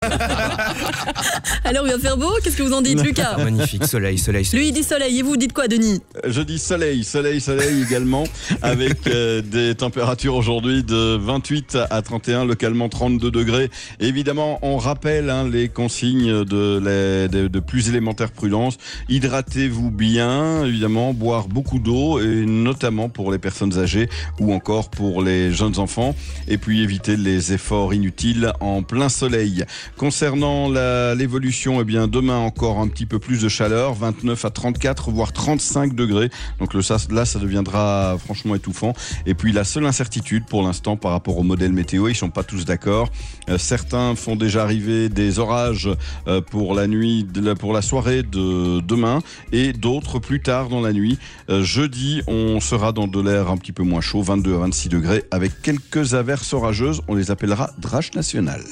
Alors il va faire beau, qu'est-ce que vous en dites Lucas magnifique, soleil, soleil, soleil. Lui il dit soleil et vous dites quoi Denis Je dis soleil, soleil, soleil également, avec euh, des températures aujourd'hui de 28 à 31, localement 32 degrés. Évidemment, on rappelle hein, les consignes de, les- de- de plus élémentaire prudence. Hydratez-vous bien, évidemment, boire beaucoup d'eau, et notamment pour les personnes âgées ou encore pour les jeunes enfants. Et puis éviter les efforts inutiles en plein soleil. Concernant l'évolution, eh bien demain encore un petit peu plus de chaleur, 29 à 34 voire 35 degrés. Donc le, là, ça deviendra franchement étouffant. Et puis la seule incertitude pour l'instant par rapport au modèle météo, ils sont pas tous d'accord. Euh, certains font déjà arriver des orages euh, pour la nuit, pour la soirée de demain, et d'autres plus tard dans la nuit. Euh, jeudi, on sera dans de l'air un petit peu moins chaud, 22 à 26 degrés, avec quelques averses orageuses. On les appellera drache nationale.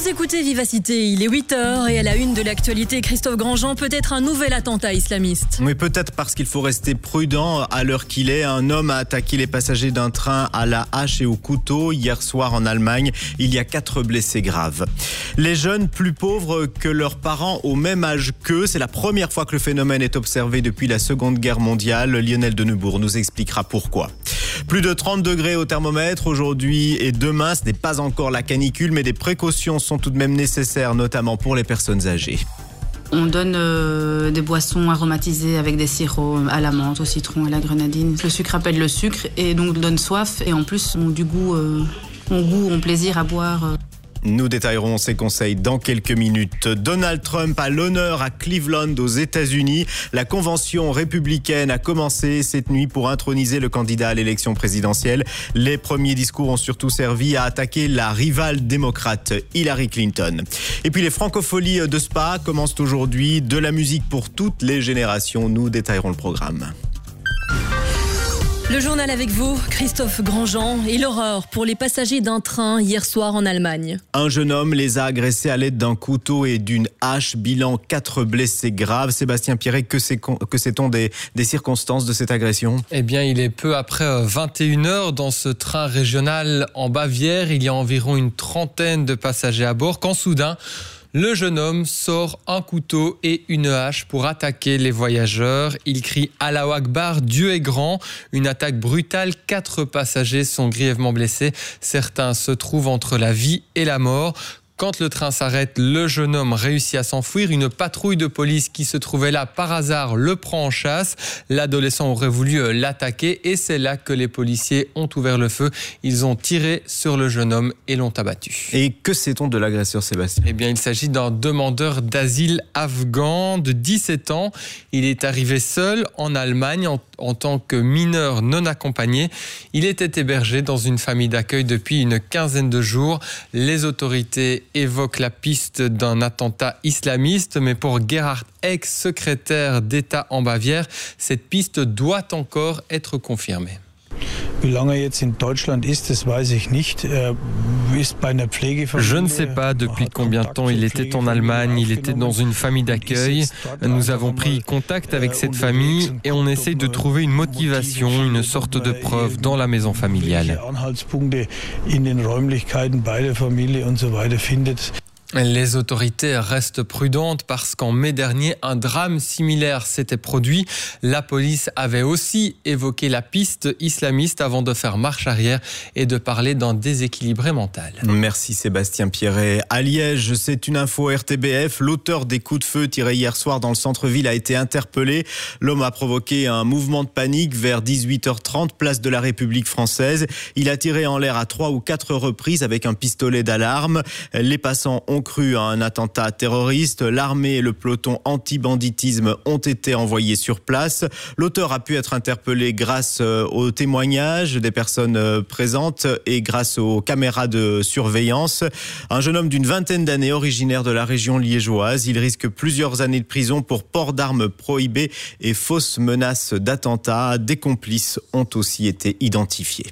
Vous écoutez Vivacité, il est 8h et à la une de l'actualité, Christophe Grandjean, peut-être un nouvel attentat islamiste. Mais peut-être parce qu'il faut rester prudent à l'heure qu'il est. Un homme a attaqué les passagers d'un train à la hache et au couteau hier soir en Allemagne. Il y a quatre blessés graves. Les jeunes plus pauvres que leurs parents au même âge qu'eux, c'est la première fois que le phénomène est observé depuis la Seconde Guerre mondiale. Lionel de Neubourg nous expliquera pourquoi. Plus de 30 degrés au thermomètre aujourd'hui et demain. Ce n'est pas encore la canicule, mais des précautions sont tout de même nécessaires, notamment pour les personnes âgées. On donne euh, des boissons aromatisées avec des sirops à la menthe, au citron, à la grenadine. Le sucre appelle le sucre et donc donne soif et en plus ont du goût, euh, ont goût, ont plaisir à boire. Nous détaillerons ces conseils dans quelques minutes. Donald Trump a l'honneur à Cleveland aux États-Unis. La convention républicaine a commencé cette nuit pour introniser le candidat à l'élection présidentielle. Les premiers discours ont surtout servi à attaquer la rivale démocrate Hillary Clinton. Et puis les francopholies de Spa commencent aujourd'hui. De la musique pour toutes les générations. Nous détaillerons le programme. Le journal avec vous, Christophe Grandjean, et l'horreur pour les passagers d'un train hier soir en Allemagne. Un jeune homme les a agressés à l'aide d'un couteau et d'une hache. Bilan quatre blessés graves. Sébastien Pierret, que c'est- que sait-on des, des circonstances de cette agression? Eh bien, il est peu après 21h dans ce train régional en Bavière. Il y a environ une trentaine de passagers à bord quand soudain, le jeune homme sort un couteau et une hache pour attaquer les voyageurs. Il crie Allahu Akbar, Dieu est grand. Une attaque brutale. Quatre passagers sont grièvement blessés. Certains se trouvent entre la vie et la mort. Quand le train s'arrête, le jeune homme réussit à s'enfuir. Une patrouille de police qui se trouvait là par hasard le prend en chasse. L'adolescent aurait voulu euh, l'attaquer et c'est là que les policiers ont ouvert le feu. Ils ont tiré sur le jeune homme et l'ont abattu. Et que sait-on de l'agresseur Sébastien? Eh bien, il s'agit d'un demandeur d'asile afghan de 17 ans. Il est arrivé seul en Allemagne en, en tant que mineur non accompagné. Il était hébergé dans une famille d'accueil depuis une quinzaine de jours. Les autorités évoquent la piste d'un attentat islamiste, mais pour Gerhard Eck, secrétaire d'État en Bavière, cette piste doit encore être confirmée. Wie lange jetzt in Deutschland ist, das weiß ich nicht. Ist bei einer Pflegefamilie. Je ne sais pas depuis combien de temps il était en Allemagne. Il était dans une famille d'accueil. Nous avons pris contact avec cette famille et on essaye de trouver une motivation, une sorte de preuve dans la maison familiale. Les autorités restent prudentes parce qu'en mai dernier, un drame similaire s'était produit. La police avait aussi évoqué la piste islamiste avant de faire marche arrière et de parler d'un déséquilibré mental. Merci Sébastien Pierret. À Liège, c'est une info RTBF. L'auteur des coups de feu tirés hier soir dans le centre-ville a été interpellé. L'homme a provoqué un mouvement de panique vers 18h30, place de la République française. Il a tiré en l'air à trois ou quatre reprises avec un pistolet d'alarme. Les passants ont cru à un attentat terroriste. L'armée et le peloton anti-banditisme ont été envoyés sur place. L'auteur a pu être interpellé grâce euh, aux témoignages des personnes euh, présentes et grâce aux caméras de surveillance. Un jeune homme d'une vingtaine d'années originaire de la région liégeoise. Il risque plusieurs années de prison pour port d'armes prohibées et fausses menaces d'attentat. Des complices ont aussi été identifiés.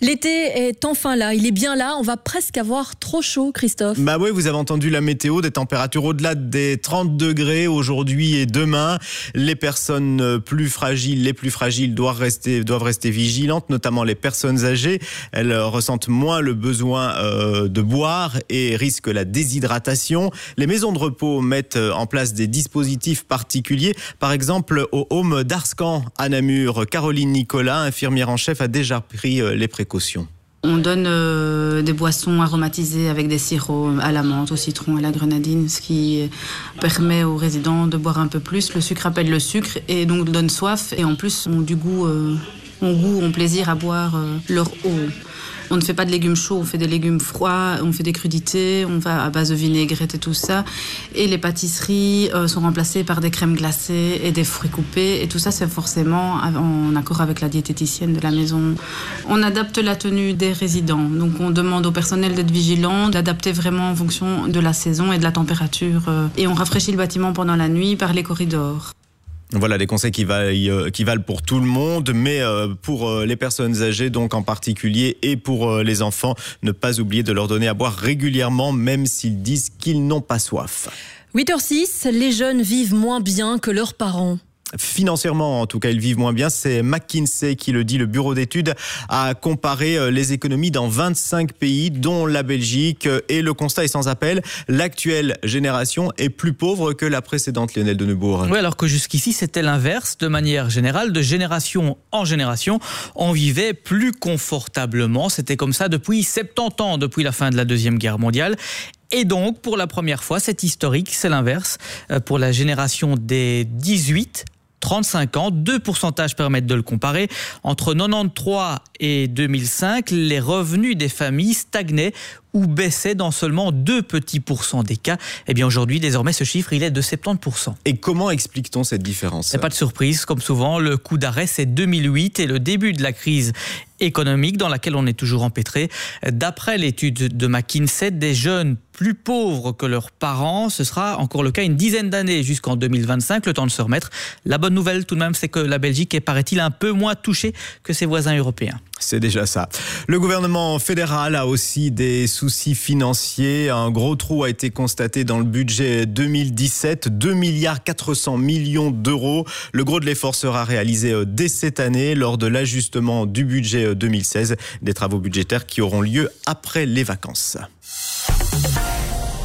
L'été est enfin là, il est bien là, on va presque avoir trop chaud, Christophe. Bah oui, vous avez entendu la météo, des températures au-delà des 30 degrés aujourd'hui et demain. Les personnes plus fragiles, les plus fragiles doivent rester, doivent rester vigilantes, notamment les personnes âgées. Elles ressentent moins le besoin euh, de boire et risquent la déshydratation. Les maisons de repos mettent en place des dispositifs particuliers. Par exemple, au home d'Arscan à Namur, Caroline Nicolas, infirmière en chef, a déjà pris euh, On donne euh, des boissons aromatisées avec des sirops à la menthe, au citron, à la grenadine, ce qui permet aux résidents de boire un peu plus. Le sucre appelle le sucre et donc donne soif et en plus ont du goût, euh, ont goût, ont plaisir à boire leur eau. On ne fait pas de légumes chauds, on fait des légumes froids, on fait des crudités, on va à base de vinaigrette et tout ça. Et les pâtisseries euh, sont remplacées par des crèmes glacées et des fruits coupés. Et tout ça, c'est forcément en accord avec la diététicienne de la maison. On adapte la tenue des résidents. Donc on demande au personnel d'être vigilant, d'adapter vraiment en fonction de la saison et de la température. Euh, et on rafraîchit le bâtiment pendant la nuit par les corridors. Voilà des conseils qui valent, euh, qui valent pour tout le monde, mais euh, pour euh, les personnes âgées donc en particulier et pour les enfants, ne pas oublier de leur donner à boire régulièrement, même s'ils disent qu'ils n'ont pas soif. 8h06, les jeunes vivent moins bien que leurs parents. Financièrement, en tout cas, ils vivent moins bien. C'est McKinsey qui le dit. Le bureau d'études a comparé euh, les économies dans 25 pays, dont la Belgique. Et le constat est sans appel. L'actuelle génération est plus pauvre que la précédente, Lionel de Neubourg. Oui, alors que jusqu'ici, c'était l'inverse. De manière générale, de génération en génération, on vivait plus confortablement. C'était comme ça depuis 70 ans, depuis la fin de la Deuxième Guerre mondiale. Et donc, pour la première fois, c'est historique, c'est l'inverse. Euh, pour la génération des 18 35 ans. Deux pourcentages permettent de le comparer. Entre 93 et 2005, les revenus des familles stagnaient ou baissait dans seulement 2 petits pourcents des cas. Eh bien aujourd'hui, désormais, ce chiffre, il est de 70%. Et comment explique-t-on cette différence Pas de surprise, comme souvent, le coup d'arrêt, c'est 2008 et le début de la crise économique dans laquelle on est toujours empêtré. D'après l'étude de McKinsey, des jeunes plus pauvres que leurs parents, ce sera encore le cas une dizaine d'années jusqu'en 2025, le temps de se remettre. La bonne nouvelle tout de même, c'est que la Belgique est, paraît-il, un peu moins touchée que ses voisins européens. C'est déjà ça. Le gouvernement fédéral a aussi des soucis financiers. Un gros trou a été constaté dans le budget 2017, 2 milliards 400 millions d'euros. Le gros de l'effort sera réalisé euh, dès cette année lors de l'ajustement du budget 2016, euh, des travaux budgétaires qui auront lieu après les vacances.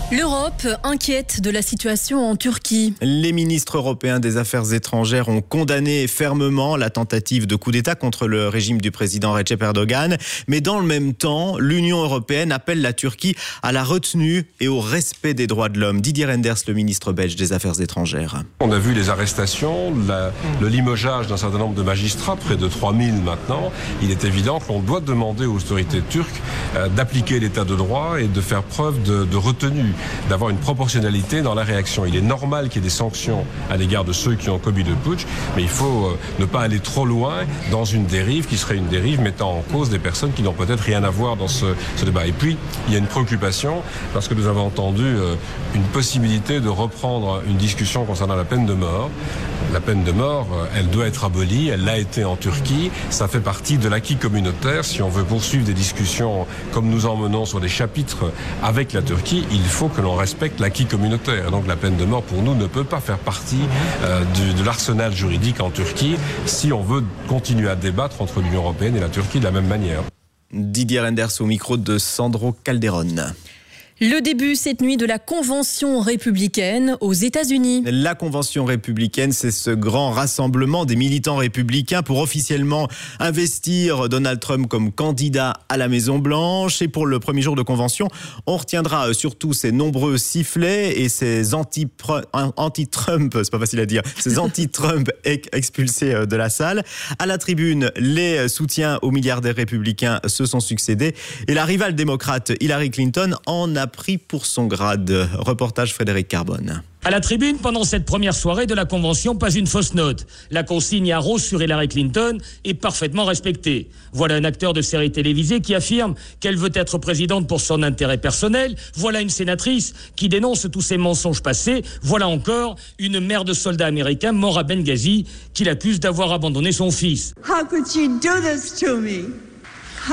L'Europe inquiète de la situation en Turquie. Les ministres européens des Affaires étrangères ont condamné fermement la tentative de coup d'État contre le régime du président Recep Erdogan. Mais dans le même temps, l'Union européenne appelle la Turquie à la retenue et au respect des droits de l'homme. Didier Renders, le ministre belge des Affaires étrangères. On a vu les arrestations, le limogeage d'un certain nombre de magistrats, près de 3000 maintenant. Il est évident que l'on doit demander aux autorités turques euh, d'appliquer l'état de droit et de faire preuve de, de retenue d'avoir une proportionnalité dans la réaction. Il est normal qu'il y ait des sanctions à l'égard de ceux qui ont commis de putsch, mais il faut euh, ne pas aller trop loin dans une dérive qui serait une dérive mettant en cause des personnes qui n'ont peut-être rien à voir dans ce, débat. Et puis, il y a une préoccupation parce que nous avons entendu euh, une possibilité de reprendre une discussion concernant la peine de mort. La peine de mort, euh, elle doit être abolie, elle l'a été en Turquie, ça fait partie de l'acquis communautaire. Si on veut poursuivre des discussions comme nous en menons sur des chapitres avec la Turquie, il faut que l'on respecte l'acquis communautaire. donc la peine de mort pour nous ne peut pas faire partie euh, de l'arsenal juridique en Turquie si on veut continuer à débattre entre l'Union européenne et la Turquie de la même manière. Didier Renders au micro de Sandro Calderon. Le début cette nuit de la Convention républicaine aux États-Unis. La Convention républicaine, c'est ce grand rassemblement des militants républicains pour officiellement investir Donald Trump comme candidat à la Maison-Blanche. Et pour le premier jour de convention, on retiendra surtout ces nombreux sifflets et ces anti-Trump, c'est pas facile à dire, ces anti-Trump expulsés euh, de la salle. À la tribune, les soutiens aux milliardaires républicains se sont succédés et la rivale démocrate Hillary Clinton en a pris pour son grade. Reportage Frédéric Carbone. À la tribune, pendant cette première soirée de la Convention, pas une fausse note. La consigne à rose sur Hillary Clinton est parfaitement respectée. Voilà un acteur de série télévisée qui affirme qu'elle veut être présidente pour son intérêt personnel. Voilà une sénatrice qui dénonce tous ses mensonges passés. Voilà encore une mère de soldats américains mort à Benghazi qui l'accuse d'avoir abandonné son fils. How could you do this to me?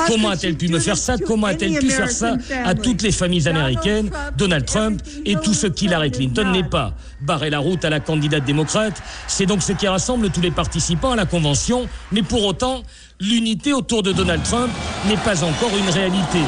Comment a-t-elle pu me faire ça Comment a-t-elle pu faire ça à toutes les familles américaines, Donald Trump et tout ce qu'Hillary Clinton n'est pas. Barrer la route à la candidate démocrate, c'est donc ce qui rassemble tous les participants à la convention, mais pour autant, l'unité autour de Donald Trump n'est pas encore une réalité.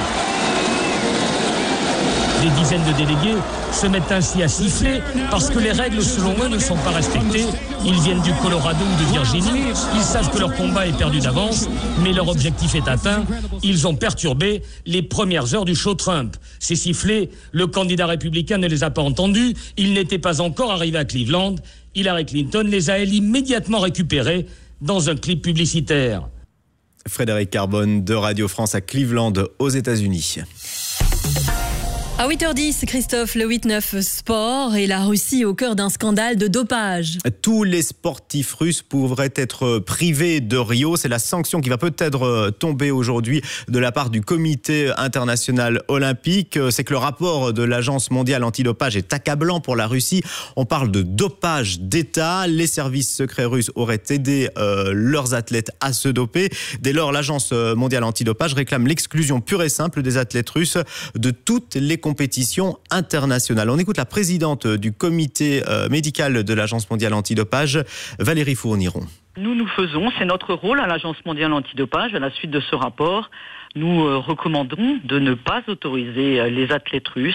Des dizaines de délégués se mettent ainsi à siffler parce que les règles, selon eux, ne sont pas respectées. Ils viennent du Colorado ou de Virginie. Ils savent que leur combat est perdu d'avance, mais leur objectif est atteint. Ils ont perturbé les premières heures du show Trump. Ces sifflets, le candidat républicain ne les a pas entendus. Il n'était pas encore arrivé à Cleveland. Hillary Clinton les a, elle, immédiatement récupérés dans un clip publicitaire. Frédéric Carbone de Radio France à Cleveland aux États-Unis. À 8h10, Christophe, le 8-9 sport et la Russie au cœur d'un scandale de dopage. Tous les sportifs russes pourraient être privés de Rio. C'est la sanction qui va peut-être euh, tomber aujourd'hui de la part du comité international olympique. C'est que le rapport de l'agence mondiale antidopage est accablant pour la Russie. On parle de dopage d'État. Les services secrets russes auraient aidé euh, leurs athlètes à se doper. Dès lors, l'agence mondiale antidopage réclame l'exclusion pure et simple des athlètes russes de toutes les compétition internationale. On écoute la présidente du comité euh, médical de l'Agence mondiale antidopage, Valérie Fourniron. Nous, nous faisons, c'est notre rôle à l'Agence mondiale antidopage, à la suite de ce rapport, nous euh, recommandons de ne pas autoriser euh, les athlètes russes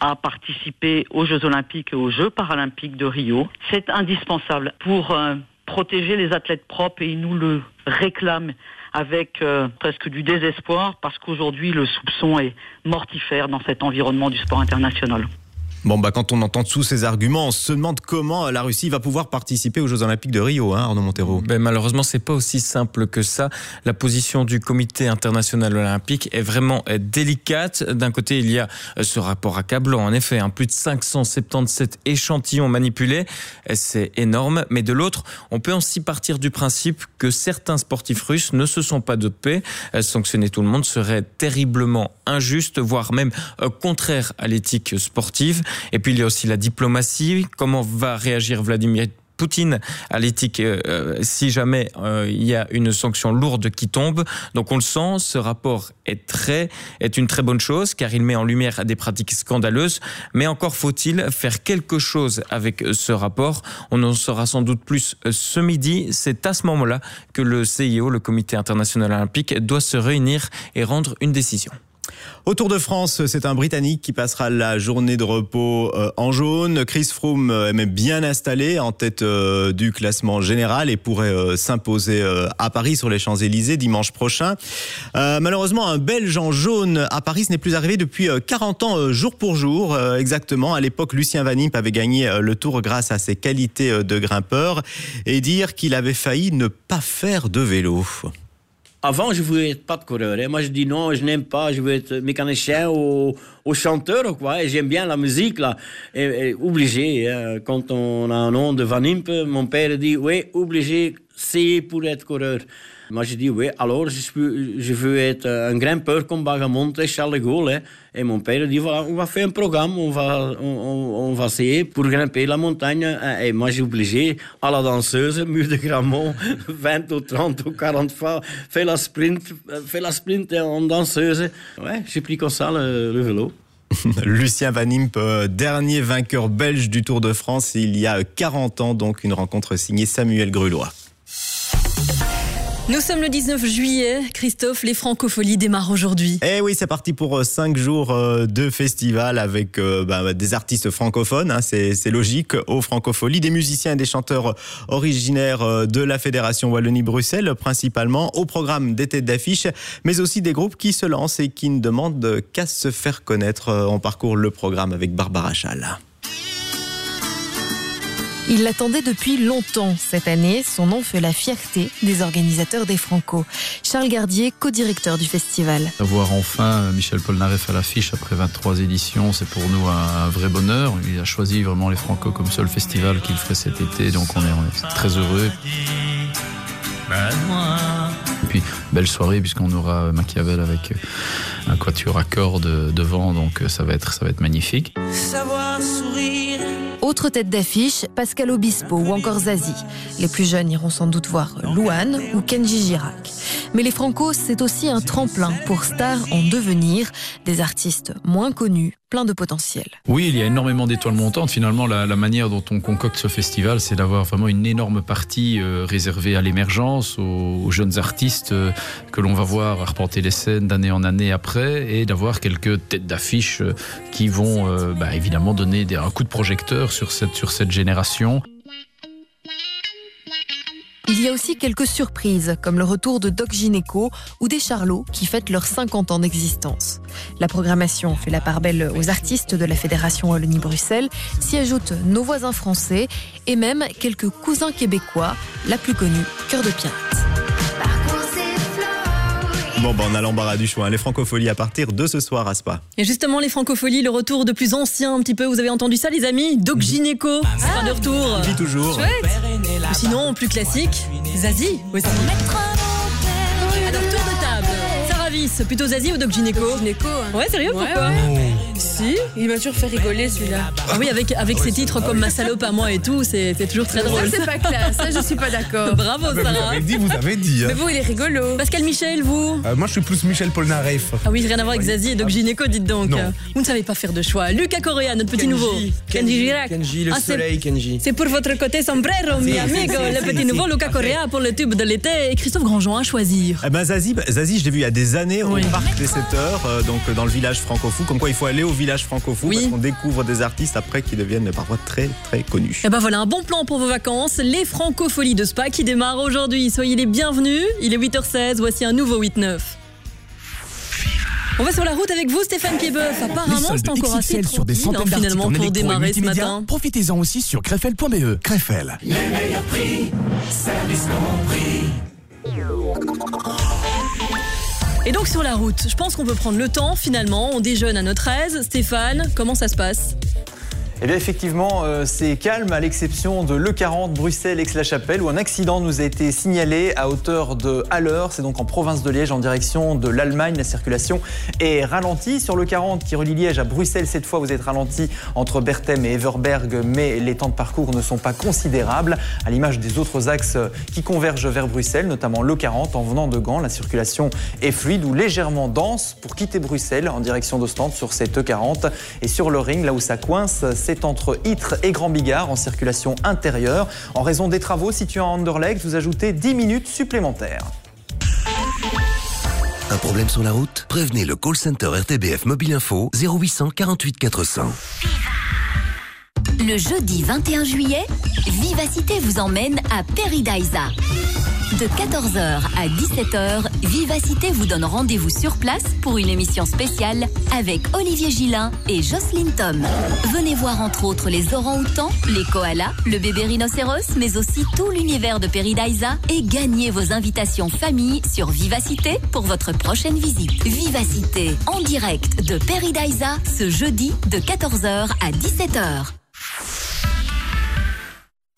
à participer aux Jeux olympiques et aux Jeux paralympiques de Rio. C'est indispensable pour protéger les athlètes propres et ils nous le réclament avec euh, presque du désespoir parce qu'aujourd'hui le soupçon est mortifère dans cet environnement du sport international. Bon, bah, quand on entend tous ces arguments, on se demande comment la Russie va pouvoir participer aux Jeux Olympiques de Rio, hein, Arnaud Montero. Ben, malheureusement, c'est pas aussi simple que ça. La position du Comité international olympique est vraiment euh, délicate. D'un côté, il y a euh, ce rapport accablant, en effet, hein, plus de 577 échantillons manipulés, c'est énorme. Mais de l'autre, on peut aussi partir du principe que certains sportifs russes ne se sont pas dopés. Euh, sanctionner tout le monde serait terriblement injuste, voire même contraire à l'éthique sportive. Et puis il y a aussi la diplomatie. Comment va réagir Vladimir Poutine à l'éthique euh, euh, si jamais euh, il y a une sanction lourde qui tombe? Donc on le sent, ce rapport est très est une très bonne chose car il met en lumière des pratiques scandaleuses. Mais encore faut-il faire quelque chose avec ce rapport. On en saura sans doute plus ce midi. C'est à ce moment-là que le CIO, le Comité international olympique, doit se réunir et rendre une décision. Au Tour de France, c'est un Britannique qui passera la journée de repos euh, en jaune. Chris Froome euh, est même bien installé en tête euh, du classement général et pourrait s'imposer à Paris sur les Champs-Élysées dimanche prochain. malheureusement, un Belge en jaune à Paris, ce n'est plus arrivé depuis 40 ans jour pour jour. Exactement, à l'époque, Lucien Van Imp avait gagné le Tour grâce à ses qualités de grimpeur et dire qu'il avait failli ne pas faire de vélo. Avant, je voulais être pas de coureur. Hein. Moi, je dis non, je n'aime pas. Je veux être mécanicien ou, ou chanteur, quoi. Et j'aime bien la musique, là. Et, obligé. Hein. Quand on a un nom de Van Impe, mon père dit, oui, obligé, c'est pour être coureur. Moi, je dis, oui, alors je, veux être un grimpeur comme Bagamont et Charles de Gaulle. Et mon père dit, voilà, on va faire un programme, on va, on, on va essayer pour grimper la montagne. Et moi, j'ai obligé à la danseuse, mur de Gramont, 20 ou 30 ou 40 fois, fait la sprint, la sprint en danseuse. Ouais, j'ai pris comme ça le, le vélo. Lucien Van Imp, euh, dernier vainqueur belge du Tour de France il y a 40 ans, donc une rencontre signée Samuel Grulois. Nous sommes le 19 juillet. Christophe, les francopholies démarrent aujourd'hui. Eh oui, c'est parti pour 5 euh, jours euh, de festival avec euh, bah, des artistes francophones. Hein, c'est logique aux francopholies. Des musiciens et des chanteurs originaires de la Fédération Wallonie-Bruxelles, principalement. Au programme des têtes d'affiche, mais aussi des groupes qui se lancent et qui ne demandent qu'à se faire connaître. On parcourt le programme avec Barbara Chal. Il l'attendait depuis longtemps cette année. Son nom fait la fierté des organisateurs des Franco. Charles Gardier, co-directeur du festival. Avoir enfin Michel Polnareff à l'affiche après 23 éditions, c'est pour nous un, vrai bonheur. Il a choisi vraiment les Franco comme seul festival qu'il ferait cet été, donc on est, très heureux. Et puis, belle soirée puisqu'on aura Machiavel avec un quatuor à cordes devant, donc ça va être, ça va être magnifique. Savoir sourire autre tête d'affiche, Pascal Obispo ou encore Zazie. Les plus jeunes iront sans doute voir Louane ou Kenji Girac. Mais les Franco, c'est aussi un tremplin pour stars en devenir, des artistes moins connus, plein de potentiel. Oui, il y a énormément d'étoiles montantes. Finalement, la, manière dont on concocte ce festival, c'est d'avoir vraiment une énorme partie euh, réservée à l'émergence, aux, jeunes artistes euh, que l'on va voir arpenter les scènes d'année en année après, et d'avoir quelques têtes d'affiche euh, qui vont bah, évidemment donner un coup de projecteur sur cette, sur cette génération. Il y a aussi quelques surprises, comme le retour de Doc Gineco ou des Charlots qui fêtent leurs 50 ans d'existence. La programmation fait la part belle aux artistes de la Fédération Wallonie-Bruxelles, s'y ajoutent nos voisins français et même quelques cousins québécois, la plus connue, Cœur de Piante. Bon, ben, on a l'embarras du choix. Les francopholies à partir de ce soir à Spa. Et justement, les francopholies, le retour de plus ancien un petit peu. Vous avez entendu ça, les amis? Doc Gineco sera de retour. Vit toujours. Chouette. Sinon, plus classique, Zazie aussi. Alors, tour de table. Sarah Viss, plutôt Zazie ou Doc Gineco? Gineco. Hein. Ouais, sérieux, ouais, pourquoi? ouais. Si, il m'a toujours fait rigoler celui-là. Ah oui, avec, avec ses titres comme Ma salope à moi et tout, c'est toujours très drôle. Ça, c'est pas classe, ça, je suis pas d'accord. Bravo, Ah, Sarah. Vous avez dit, vous avez dit. Hein. Mais vous, il est rigolo. Pascal Michel, vous Euh, moi, je suis plus Michel Polnareff. Ah oui, rien à voir avec Zazie et Doc Gineco, dites donc. Non. Vous ne savez pas faire de choix. Lucas Correa, notre petit Kenji. nouveau. Kenji, Girac. Kenji, le Ah, soleil, Kenji. C'est pour votre côté sombrero, mi amigo. Le petit nouveau, Lucas. Correa pour le tube de l'été et Christophe Grandjean à choisir. Eh ben Zazie, Zazie, je l'ai vu il y a des années Oui. au parc des 7 heures, euh, donc dans le village franco-fou. Comme quoi, il faut aller au village franco-fou Oui. parce qu'on découvre des artistes après qui deviennent parfois très très connus. Et ben voilà, un bon plan pour vos vacances. Les francopholies de Spa qui démarrent aujourd'hui. Soyez les bienvenus. Il est 8h16. Voici un nouveau 8-9. On va sur la route avec vous, Stéphane Québeuf. Apparemment, c'est encore assez sur des centaines hein, finalement en pour démarrer ce matin. Profitez-en aussi sur crefel.be. Crefel. Les meilleurs prix, service compris. Et donc sur la route, je pense qu'on peut prendre le temps finalement. On déjeune à notre aise. Stéphane, comment ça se passe? Eh bien effectivement, euh, c'est calme à l'exception de l'E40 Bruxelles-Aix-la-Chapelle où un accident nous a été signalé à hauteur de Haller. C'est donc en province de Liège en direction de l'Allemagne. La circulation est ralentie. Sur l'E40 qui relie Liège à Bruxelles, cette fois vous êtes ralenti entre Berthem et Everberg, mais les temps de parcours ne sont pas considérables. À l'image des autres axes qui convergent vers Bruxelles, notamment l'E40 en venant de Gand, la circulation est fluide ou légèrement dense pour quitter Bruxelles en direction d'Ostende sur cette E40. Et sur le ring, là où ça coince, entre Ytre et Grand Bigard en circulation intérieure. En raison des travaux situés en Anderlecht, vous ajoutez 10 minutes supplémentaires. Un problème sur la route? Prévenez le call center RTBF Mobile Info 0800 48 400. Le jeudi 21 juillet, Vivacité vous emmène à Peridaisa. De 14h à 17h, Vivacité vous donne rendez-vous sur place pour une émission spéciale avec Olivier Gillin et Jocelyne Tom. Venez voir entre autres les orangs-outans, les koalas, le bébé rhinocéros, mais aussi tout l'univers de Peridaisa et gagnez vos invitations famille sur Vivacité pour votre prochaine visite. Vivacité en direct de Peridaisa ce jeudi de 14h à 17h.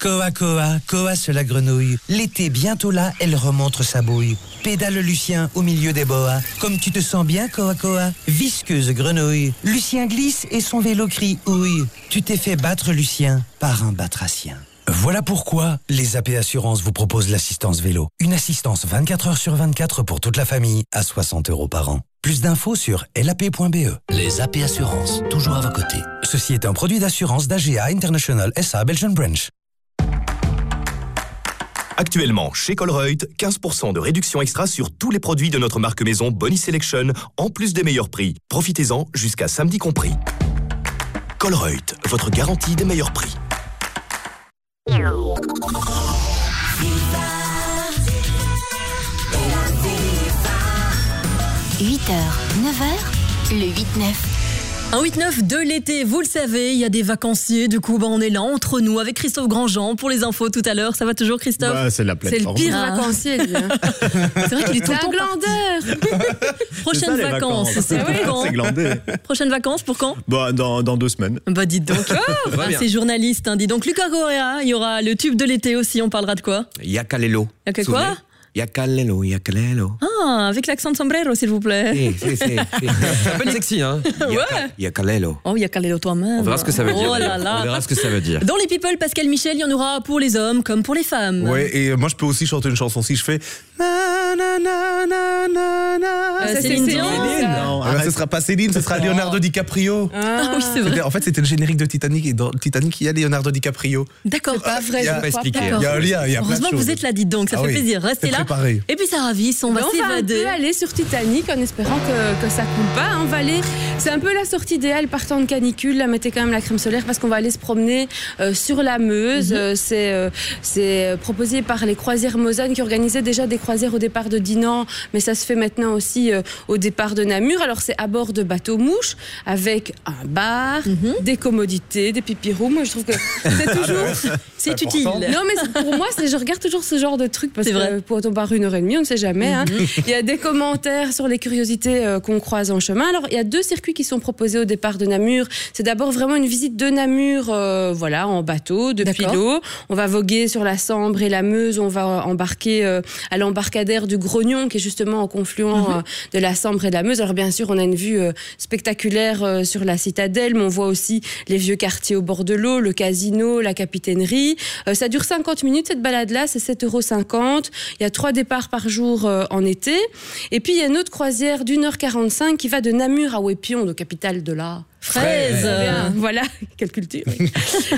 Koa Koa, Koa c'est la grenouille. L'été bientôt là, elle remontre sa bouille. Pédale Lucien au milieu des boas. Comme tu te sens bien, Koa Koa Visqueuse grenouille. Lucien glisse et son vélo crie ouille. Tu t'es fait battre, Lucien, par un batracien. Voilà pourquoi les AP Assurances vous proposent l'assistance vélo. Une assistance 24 heures sur 24 pour toute la famille à 60 euros par an. Plus d'infos sur lap.be. Les AP Assurances, toujours à vos côtés. Ceci est un produit d'assurance d'AGA International SA Belgian Branch. Actuellement, chez Colreuth, 15% de réduction extra sur tous les produits de notre marque maison Bonnie Selection, en plus des meilleurs prix. Profitez-en jusqu'à samedi compris. Colreuth, votre garantie des meilleurs prix. 8h, 9h, le 8-9. Un 8-9 de l'été, vous le savez, il y a des vacanciers, du coup bah, on est là entre nous avec Christophe Grandjean pour les infos tout à l'heure. Ça va toujours Christophe Bah, c'est la C'est le plateforme. pire Ah. vacancier, lui. hein. C'est vrai qu'il est tout C'est le un temps glandeur. Prochaine ça, les vacances, c'est pour oui. quand C'est glandé. Prochaine vacances pour quand Bah, dans, dans deux semaines. Bah dites donc, Ah, bien. c'est journaliste, hein. dis donc Lucas Correa, il y aura le tube de l'été aussi, on parlera de quoi Yakalelo. Yaka quoi Yakalelo, Yakalelo. Ah, avec l'accent de sombrero s'il vous plaît. Si, si, si. Ça s'appelle sexy, hein Ouais. Yakalelo. Oh, Yakalelo toi-même. On verra ce que ça veut dire. Oh là là. On verra ce que ça veut dire. Dans les people, Pascal Michel, il y en aura pour les hommes comme pour les femmes. Ouais, et moi je peux aussi chanter une chanson si je fais. Na, na, Euh, c'est Céline. Dion. Non, Ah bah, ce sera pas Céline, ce sera Leonardo DiCaprio. Ah, oui, c'est vrai. En fait, c'était le générique de Titanic et dans Titanic, il y a Leonardo DiCaprio. D'accord. Pas vrai, Il y a- je pas expliqué. Il y a un lien, il y a plein de Heureusement que vous êtes là, dites donc, ça Ah fait plaisir. Restez là. Préparé. Et puis ça ravisse, on va Ben, on va un s'évader. peu aller sur Titanic en espérant que, que ça coule pas. On va aller, c'est un peu la sortie idéale partant de canicule. Là, mettez quand même la crème solaire parce qu'on va aller se promener euh, sur la Meuse. Mhm. Euh, c'est euh, c'est proposé par les croisières Mosane qui organisaient déjà des croisières au départ de Dinan, mais ça se fait maintenant aussi euh, au départ de Namur. Alors c'est à bord de bateaux mouches avec un bar, Mhm. des commodités, des pipirous. Moi, je trouve que c'est toujours. C'est C'est utile. Non, mais pour moi, c'est- je regarde toujours ce genre de truc parce que vrai. pour part une heure et demie, on ne sait jamais. hein. Il y a des commentaires sur les curiosités euh, qu'on croise en chemin. Alors, il y a deux circuits qui sont proposés au départ de Namur. C'est d'abord vraiment une visite de Namur, euh, voilà, en bateau, depuis l'eau. On va voguer sur la Sambre et la Meuse. On va embarquer euh, à l'embarcadère du Grognon, qui est justement en confluent euh, de la Sambre et de la Meuse. Alors, bien sûr, on a une vue spectaculaire sur la citadelle, mais on voit aussi les vieux quartiers au bord de l'eau, le casino, la capitainerie. Ça dure 50 minutes cette balade-là, c'est 7,50 euros. Il y a trois départs par jour euh, en été. Et puis il y a une autre croisière d'une heure 45 qui va de Namur à Ouépion, de capitale de la Fraise. Bien, voilà, quelle culture. oui.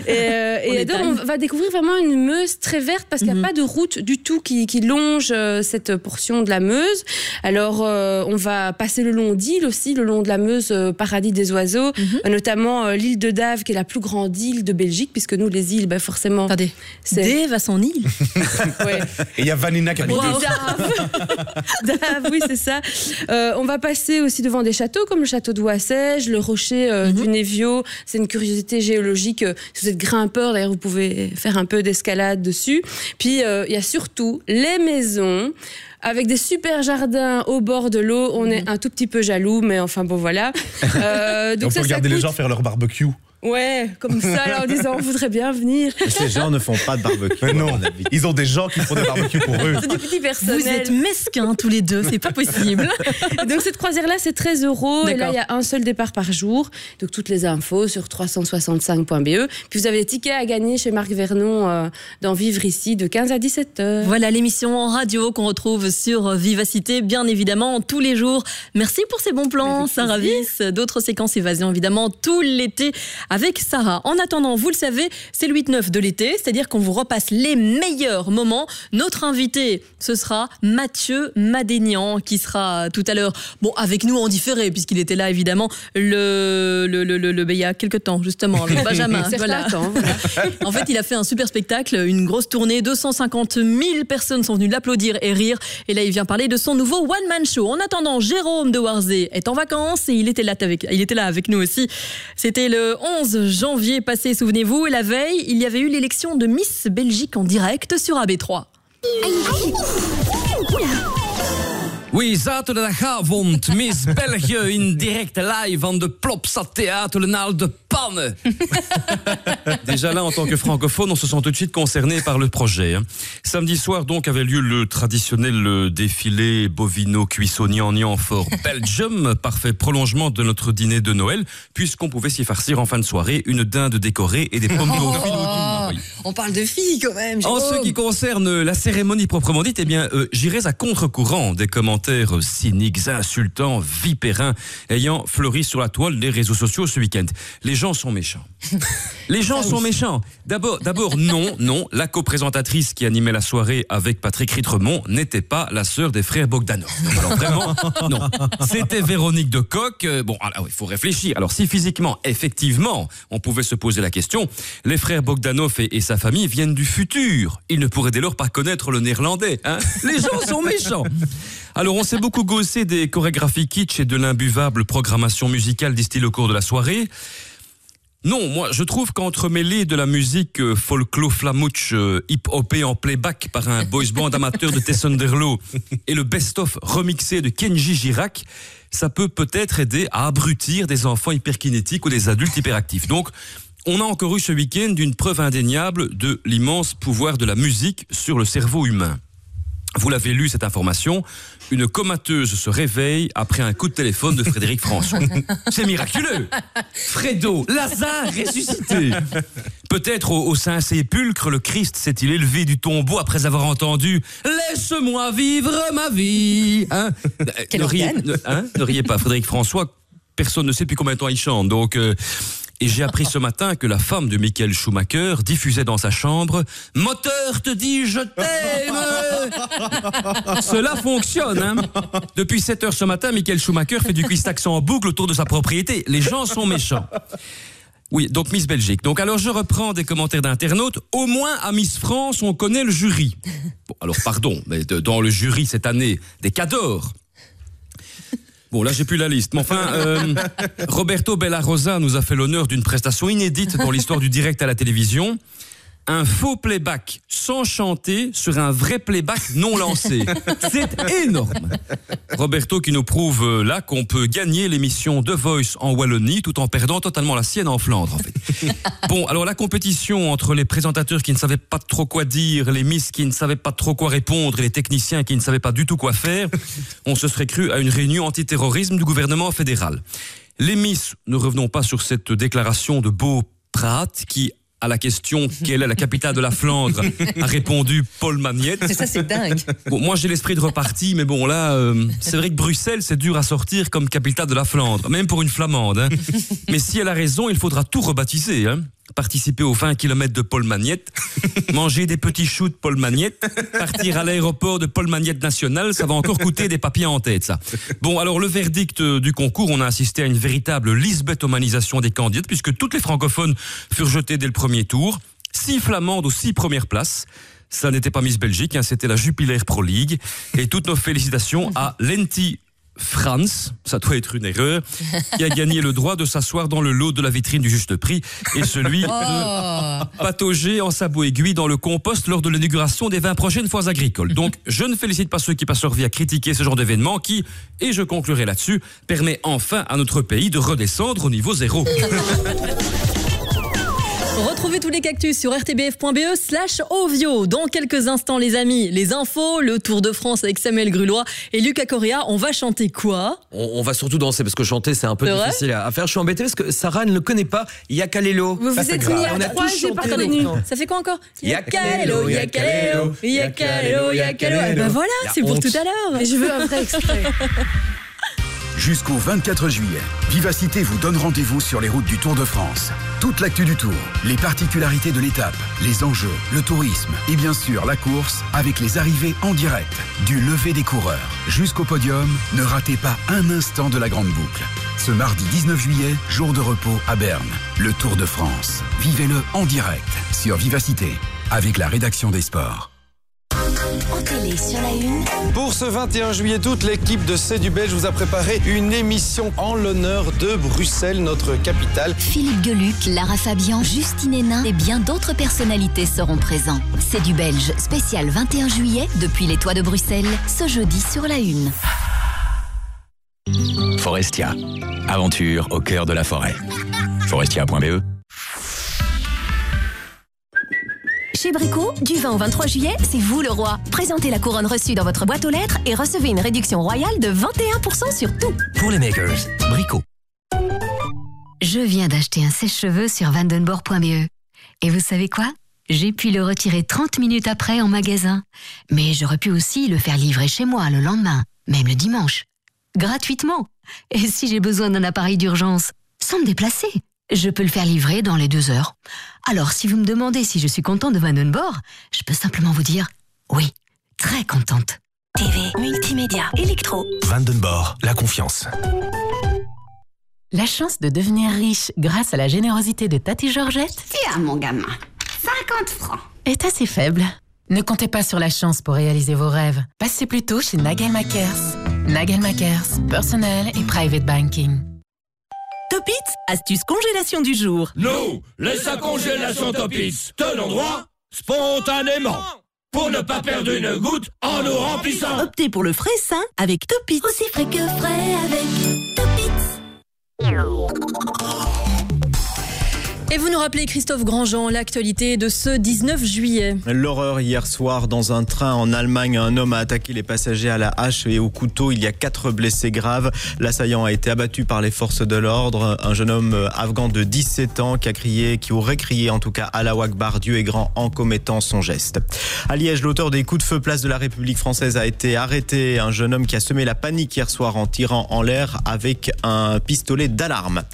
et euh, et donc, on va découvrir vraiment une Meuse très verte parce qu'il n'y a Mhm. pas de route du tout qui, qui longe euh, cette portion de la Meuse. Alors, euh, on va passer le long d'îles aussi, le long de la Meuse, euh, paradis des oiseaux, Mhm. euh, notamment euh, l'île de Dave, qui est la plus grande île de Belgique, puisque nous, les îles, ben, forcément, Attendez, c'est. Dave à son île. Ouais. Et il y a Vanina qui habite Wow. dessus. Dave. Dave, oui, c'est ça. Euh, on va passer aussi devant des châteaux comme le château de le rocher euh, du Névio. C'est une curiosité géologique. euh, Si vous êtes grimpeur, d'ailleurs, vous pouvez faire un peu d'escalade dessus. Puis, euh, il y a surtout les maisons. Avec des super jardins au bord de l'eau, on est un tout petit peu jaloux, mais enfin bon voilà. Euh, donc on ça, peut ça regarder les gens faire leur barbecue. Ouais, comme ça, là, en disant on voudrait bien venir. Mais Ces gens ne font pas de barbecue. Mais non, ils ont des gens qui font des barbecues pour eux. C'est du petit Vous êtes mesquins tous les deux, c'est pas possible. Donc cette croisière-là, c'est 13 euros. Et là, il y a un seul départ par jour. Donc toutes les infos sur 365.be. Puis vous avez des tickets à gagner chez Marc Vernon euh, d'en vivre ici de 15 à 17 heures. Voilà l'émission en radio qu'on retrouve sur Vivacité, bien évidemment, tous les jours. Merci pour ces bons plans, Sarah. Viss. D'autres séquences évasion, évidemment, tout l'été avec Sarah. En attendant, vous le savez, c'est le 8-9 de l'été, c'est-à-dire qu'on vous repasse les meilleurs moments. Notre invité, ce sera Mathieu Madénian, qui sera tout à l'heure, bon, avec nous en différé, puisqu'il était là, évidemment, le, le, le, le- le- ben, il y a quelques temps, justement, le Benjamin. Voilà. temps, voilà. En fait, il a fait un super spectacle, une grosse tournée. 250 000 personnes sont venues l'applaudir et rire. Et là, il vient parler de son nouveau one-man show. En attendant, Jérôme de Warzé est en vacances et il était là avec, il était là avec nous aussi. C'était le 11 janvier passé, souvenez-vous. La veille, il y avait eu l'élection de Miss Belgique en direct sur AB3. Oui, zaterdagavond, Miss België in directe live van de Plopsa Theater Le Naal de Panne. Déjà là, en tant que francophone, on se sent tout de suite concerné par le projet. hein. Samedi soir, donc, avait lieu le traditionnel défilé bovino cuissonnian for Belgium, parfait prolongement de notre dîner de Noël, puisqu'on pouvait s'y farcir en fin de soirée une dinde décorée et des pommes au oui. On parle de filles quand même. En ce qui concerne la cérémonie proprement dite, eh bien, euh, j'irai à contre-courant des commentaires cyniques, insultants, vipérins, ayant fleuri sur la toile des réseaux sociaux ce week-end. Les gens sont méchants. Les gens sont méchants. D'abord, d'abord, non, non, la coprésentatrice qui animait la soirée avec Patrick Ritremont n'était pas la sœur des frères Bogdanov. Alors vraiment, non. C'était Véronique de Coq. Euh, Bon, alors, il faut réfléchir. Alors, si physiquement, effectivement, on pouvait se poser la question, les frères Bogdanov et, et sa famille viennent du futur. Ils ne pourraient dès lors pas connaître le néerlandais. Hein Les gens sont méchants. Alors, on s'est beaucoup gossé des chorégraphies kitsch et de l'imbuvable programmation musicale distillée au cours de la soirée. Non, moi je trouve qu'entremêlé de la musique euh, folklo flamouche euh, hip-hopée en playback par un boys band amateur de Tessenderlo et le best-of remixé de Kenji Girac, ça peut peut-être aider à abrutir des enfants hyperkinétiques ou des adultes hyperactifs. Donc, on a encore eu ce week-end une preuve indéniable de l'immense pouvoir de la musique sur le cerveau humain. Vous l'avez lu cette information, une comateuse se réveille après un coup de téléphone de Frédéric François. C'est miraculeux. Fredo, Lazare ressuscité. Peut-être au, au Saint-Sépulcre, le Christ s'est-il élevé du tombeau après avoir entendu Laisse-moi vivre ma vie. Hein Quel ne, riez, organe. ne- hein ne riez pas, Frédéric François. Personne ne sait depuis combien de temps il chante. Donc, euh, et j'ai appris ce matin que la femme de Michael Schumacher diffusait dans sa chambre Moteur te dit je t'aime Cela fonctionne. Hein Depuis 7 heures ce matin, Michael Schumacher fait du cuistax en boucle autour de sa propriété. Les gens sont méchants. Oui, donc Miss Belgique. Donc alors je reprends des commentaires d'internautes. Au moins à Miss France, on connaît le jury. Bon, alors pardon, mais dans le jury cette année, des cadors. Bon, là, j'ai plus la liste. Mais enfin, euh, Roberto Bellarosa nous a fait l'honneur d'une prestation inédite dans l'histoire du direct à la télévision. Un faux playback sans chanter sur un vrai playback non lancé. C'est énorme. Roberto qui nous prouve euh, là qu'on peut gagner l'émission The Voice en Wallonie tout en perdant totalement la sienne en Flandre. En fait. Bon, alors la compétition entre les présentateurs qui ne savaient pas trop quoi dire, les miss qui ne savaient pas trop quoi répondre et les techniciens qui ne savaient pas du tout quoi faire, on se serait cru à une réunion antiterrorisme du gouvernement fédéral. Les miss, ne revenons pas sur cette déclaration de Beau Praat qui à la question quelle est la capitale de la Flandre a répondu Paul Magnette. Ça, c'est dingue. Bon, moi j'ai l'esprit de reparti, mais bon là, euh, c'est vrai que Bruxelles c'est dur à sortir comme capitale de la Flandre, même pour une flamande. hein. Mais si elle a raison, il faudra tout rebaptiser. Hein. Participer aux 20 km de Paul Magnette, manger des petits choux de Paul Magnette, partir à l'aéroport de Paul Magnette National, ça va encore coûter des papiers en tête ça. Bon alors le verdict euh, du concours, on a assisté à une véritable lisbethomanisation des candidates puisque toutes les francophones furent jetées dès le premier tour, six flamandes aux six premières places. Ça n'était pas Miss Belgique, hein, c'était la Jupiler Pro League. Et toutes nos félicitations à Lenti Franz, ça doit être une erreur, qui a gagné le droit de s'asseoir dans le lot de la vitrine du juste prix et celui de patauger en sabot aiguille dans le compost lors de l'inauguration des 20 prochaines foires agricoles. Donc, je ne félicite pas ceux qui passent leur vie à critiquer ce genre d'événement qui, et je conclurai là-dessus, permet enfin à notre pays de redescendre au niveau zéro. Retrouvez tous les cactus sur rtbf.be slash ovio. Dans quelques instants, les amis, les infos, le Tour de France avec Samuel Grulois et Lucas Coria. On va chanter quoi? On, on va surtout danser parce que chanter c'est un peu difficile à faire. Je suis embêté parce que Sarah ne le connaît pas. Yakalelo. Vous vous êtes mis à trois, j'ai pas reconnu. Ça fait quoi encore? Yakalelo, yakalelo, yakalelo, yakalelo. Eh Ben voilà, La c'est pour tout à l'heure. Je veux un vrai extrait. Jusqu'au 24 juillet, Vivacité vous donne rendez-vous sur les routes du Tour de France. Toute l'actu du Tour, les particularités de l'étape, les enjeux, le tourisme et bien sûr la course avec les arrivées en direct. Du lever des coureurs jusqu'au podium, ne ratez pas un instant de la grande boucle. Ce mardi 19 juillet, jour de repos à Berne. Le Tour de France. Vivez-le en direct sur Vivacité avec la rédaction des sports. En télé sur la une, Pour ce 21 juillet, toute l'équipe de C'est du Belge vous a préparé une émission en l'honneur de Bruxelles, notre capitale. Philippe Geluc, Lara Fabian, Justine Hénin et bien d'autres personnalités seront présents. C'est du Belge spécial 21 juillet depuis les toits de Bruxelles, ce jeudi sur la une. Forestia. Aventure au cœur de la forêt. Forestia.be Chez Brico, du 20 au 23 juillet, c'est vous le roi. Présentez la couronne reçue dans votre boîte aux lettres et recevez une réduction royale de 21% sur tout. Pour les makers, Brico. Je viens d'acheter un sèche-cheveux sur vandenborg.be. Et vous savez quoi? J'ai pu le retirer 30 minutes après en magasin. Mais j'aurais pu aussi le faire livrer chez moi le lendemain, même le dimanche. Gratuitement. Et si j'ai besoin d'un appareil d'urgence, sans me déplacer, je peux le faire livrer dans les deux heures. Alors si vous me demandez si je suis contente de Vandenborg, je peux simplement vous dire oui, très contente. TV, multimédia, électro. Vandenborg, la confiance. La chance de devenir riche grâce à la générosité de Tati Georgette Tiens, mon gamin, 50 francs. est assez faible. Ne comptez pas sur la chance pour réaliser vos rêves. Passez plutôt chez Nagel Makers. Nagel Makers, personnel et private banking. Topitz, astuce congélation du jour. Nous, les sacs congélation Topitz, tenons droit spontanément pour ne pas perdre une goutte en nous remplissant. Optez pour le frais sain avec Topitz. Aussi frais que frais avec Topitz. Et vous nous rappelez, Christophe Grandjean, l'actualité de ce 19 juillet. L'horreur hier soir dans un train en Allemagne. Un homme a attaqué les passagers à la hache et au couteau. Il y a quatre blessés graves. L'assaillant a été abattu par les forces de l'ordre. Un jeune homme afghan de 17 ans qui a crié, qui aurait crié en tout cas à la Akbar, Dieu est grand en commettant son geste. À Liège, l'auteur des coups de feu place de la République française a été arrêté. Un jeune homme qui a semé la panique hier soir en tirant en l'air avec un pistolet d'alarme.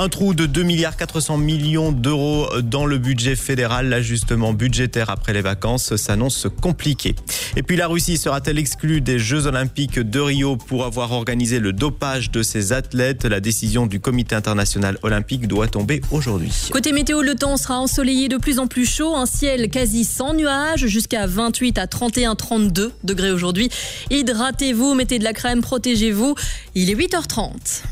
Un trou de 2 milliards 400 millions d'euros dans le budget fédéral. L'ajustement budgétaire après les vacances s'annonce compliqué. Et puis la Russie sera-t-elle exclue des Jeux olympiques de Rio pour avoir organisé le dopage de ses athlètes? La décision du comité international olympique doit tomber aujourd'hui. Côté météo, le temps sera ensoleillé de plus en plus chaud, un ciel quasi sans nuages, jusqu'à 28 à 31, 32 degrés aujourd'hui. Hydratez-vous, mettez de la crème, protégez-vous. Il est 8h30.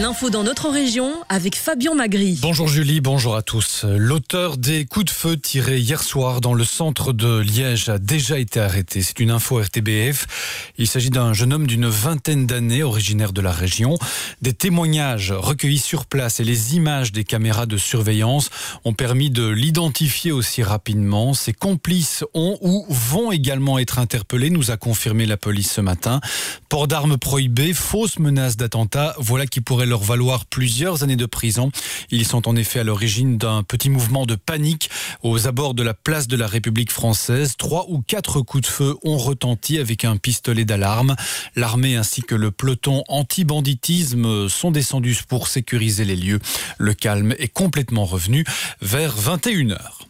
L'info dans notre région avec Fabien Magri. Bonjour Julie, bonjour à tous. L'auteur des coups de feu tirés hier soir dans le centre de Liège a déjà été arrêté. C'est une info RTBF. Il s'agit d'un jeune homme d'une vingtaine d'années, originaire de la région. Des témoignages recueillis sur place et les images des caméras de surveillance ont permis de l'identifier aussi rapidement. Ses complices ont ou vont également être interpellés, nous a confirmé la police ce matin. Port d'armes prohibées, fausses menaces d'attentat, voilà qui pourrait leur valoir plusieurs années de prison. Ils sont en effet à l'origine d'un petit mouvement de panique aux abords de la place de la République française. Trois ou quatre coups de feu ont retenti avec un pistolet d'alarme. L'armée ainsi que le peloton anti-banditisme sont descendus pour sécuriser les lieux. Le calme est complètement revenu vers 21h.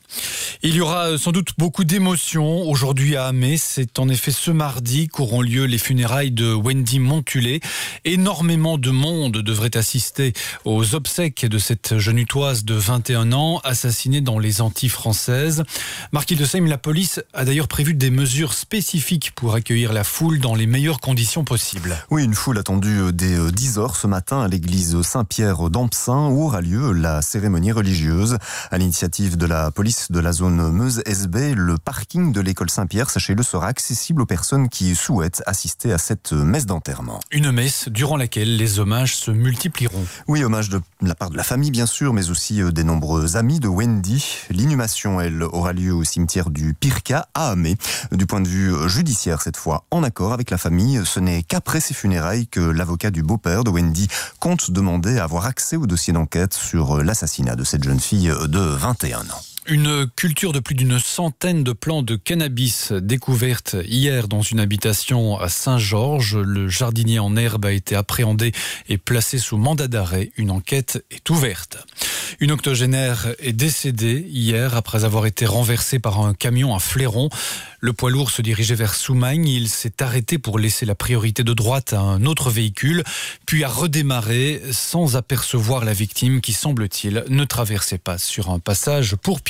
Il y aura sans doute beaucoup d'émotions aujourd'hui à Amé. C'est en effet ce mardi qu'auront lieu les funérailles de Wendy Montulé. Énormément de monde devrait assister aux obsèques de cette jeune utoise de 21 ans assassinée dans les Antilles françaises. Marc Hildesheim, la police a d'ailleurs prévu des mesures spécifiques pour accueillir la foule dans les meilleures conditions possibles. Oui, une foule attendue dès 10 heures ce matin à l'église Saint-Pierre d'Ampsin où aura lieu la cérémonie religieuse à l'initiative de la police de la zone Meuse-SB, le parking de l'école Saint-Pierre, sachez-le, sera accessible aux personnes qui souhaitent assister à cette messe d'enterrement. Une messe durant laquelle les hommages se multiplieront. Oui, hommage de la part de la famille, bien sûr, mais aussi euh, des nombreux amis de Wendy. L'inhumation, elle, aura lieu au cimetière du Pirca à Amé. Du point de vue euh, judiciaire, cette fois, en accord avec la famille, ce n'est qu'après ces funérailles que l'avocat du beau-père de Wendy compte demander à avoir accès au dossier d'enquête sur euh, l'assassinat de cette jeune fille de 21 ans. Une culture de plus d'une centaine de plants de cannabis découverte hier dans une habitation à Saint-Georges. Le jardinier en herbe a été appréhendé et placé sous mandat d'arrêt. Une enquête est ouverte. Une octogénaire est décédée hier après avoir été renversée par un camion à Fléron. Le poids lourd se dirigeait vers Soumagne. Il s'est arrêté pour laisser la priorité de droite à un autre véhicule, puis a redémarré sans apercevoir la victime qui, semble-t-il, ne traversait pas sur un passage pour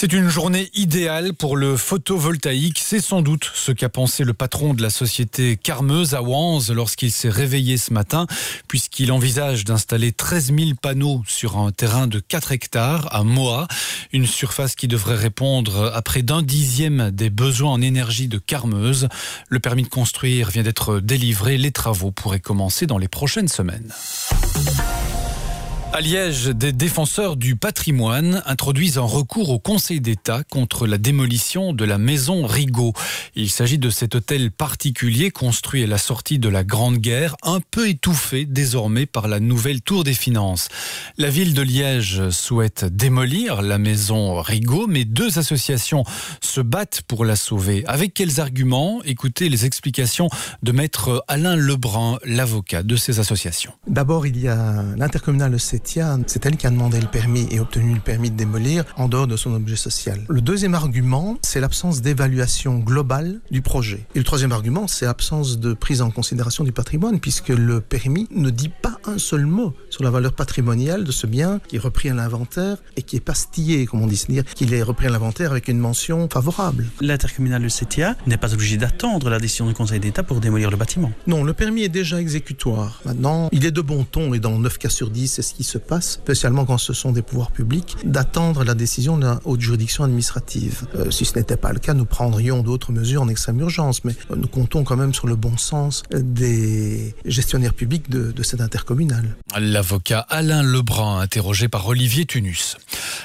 C'est une journée idéale pour le photovoltaïque. C'est sans doute ce qu'a pensé le patron de la société Carmeuse à Wanze lorsqu'il s'est réveillé ce matin, puisqu'il envisage d'installer 13 000 panneaux sur un terrain de 4 hectares à Moa, une surface qui devrait répondre à près d'un dixième des besoins en énergie de Carmeuse. Le permis de construire vient d'être délivré. Les travaux pourraient commencer dans les prochaines semaines. À Liège, des défenseurs du patrimoine introduisent un recours au Conseil d'État contre la démolition de la maison Rigaud. Il s'agit de cet hôtel particulier construit à la sortie de la Grande Guerre, un peu étouffé désormais par la nouvelle Tour des Finances. La ville de Liège souhaite démolir la maison Rigaud, mais deux associations se battent pour la sauver. Avec quels arguments? Écoutez les explications de maître Alain Lebrun, l'avocat de ces associations. D'abord, il y a l'intercommunal C'est elle qui a demandé le permis et obtenu le permis de démolir en dehors de son objet social. Le deuxième argument, c'est l'absence d'évaluation globale du projet. Et le troisième argument, c'est l'absence de prise en considération du patrimoine, puisque le permis ne dit pas un seul mot sur la valeur patrimoniale de ce bien qui est repris à l'inventaire et qui est pastillé, comme on dit, c'est-à-dire qu'il est repris à l'inventaire avec une mention favorable. L'intercommunal de n'est pas obligé d'attendre la décision du Conseil d'État pour démolir le bâtiment. Non, le permis est déjà exécutoire. Maintenant, il est de bon ton et dans 9 cas sur 10, c'est ce qui se passe, spécialement quand ce sont des pouvoirs publics, d'attendre la décision de la haute juridiction administrative. Euh, si ce n'était pas le cas, nous prendrions d'autres mesures en extrême urgence, mais euh, nous comptons quand même sur le bon sens des gestionnaires publics de, de cette intercommunale. L'avocat Alain Lebrun, interrogé par Olivier Tunus.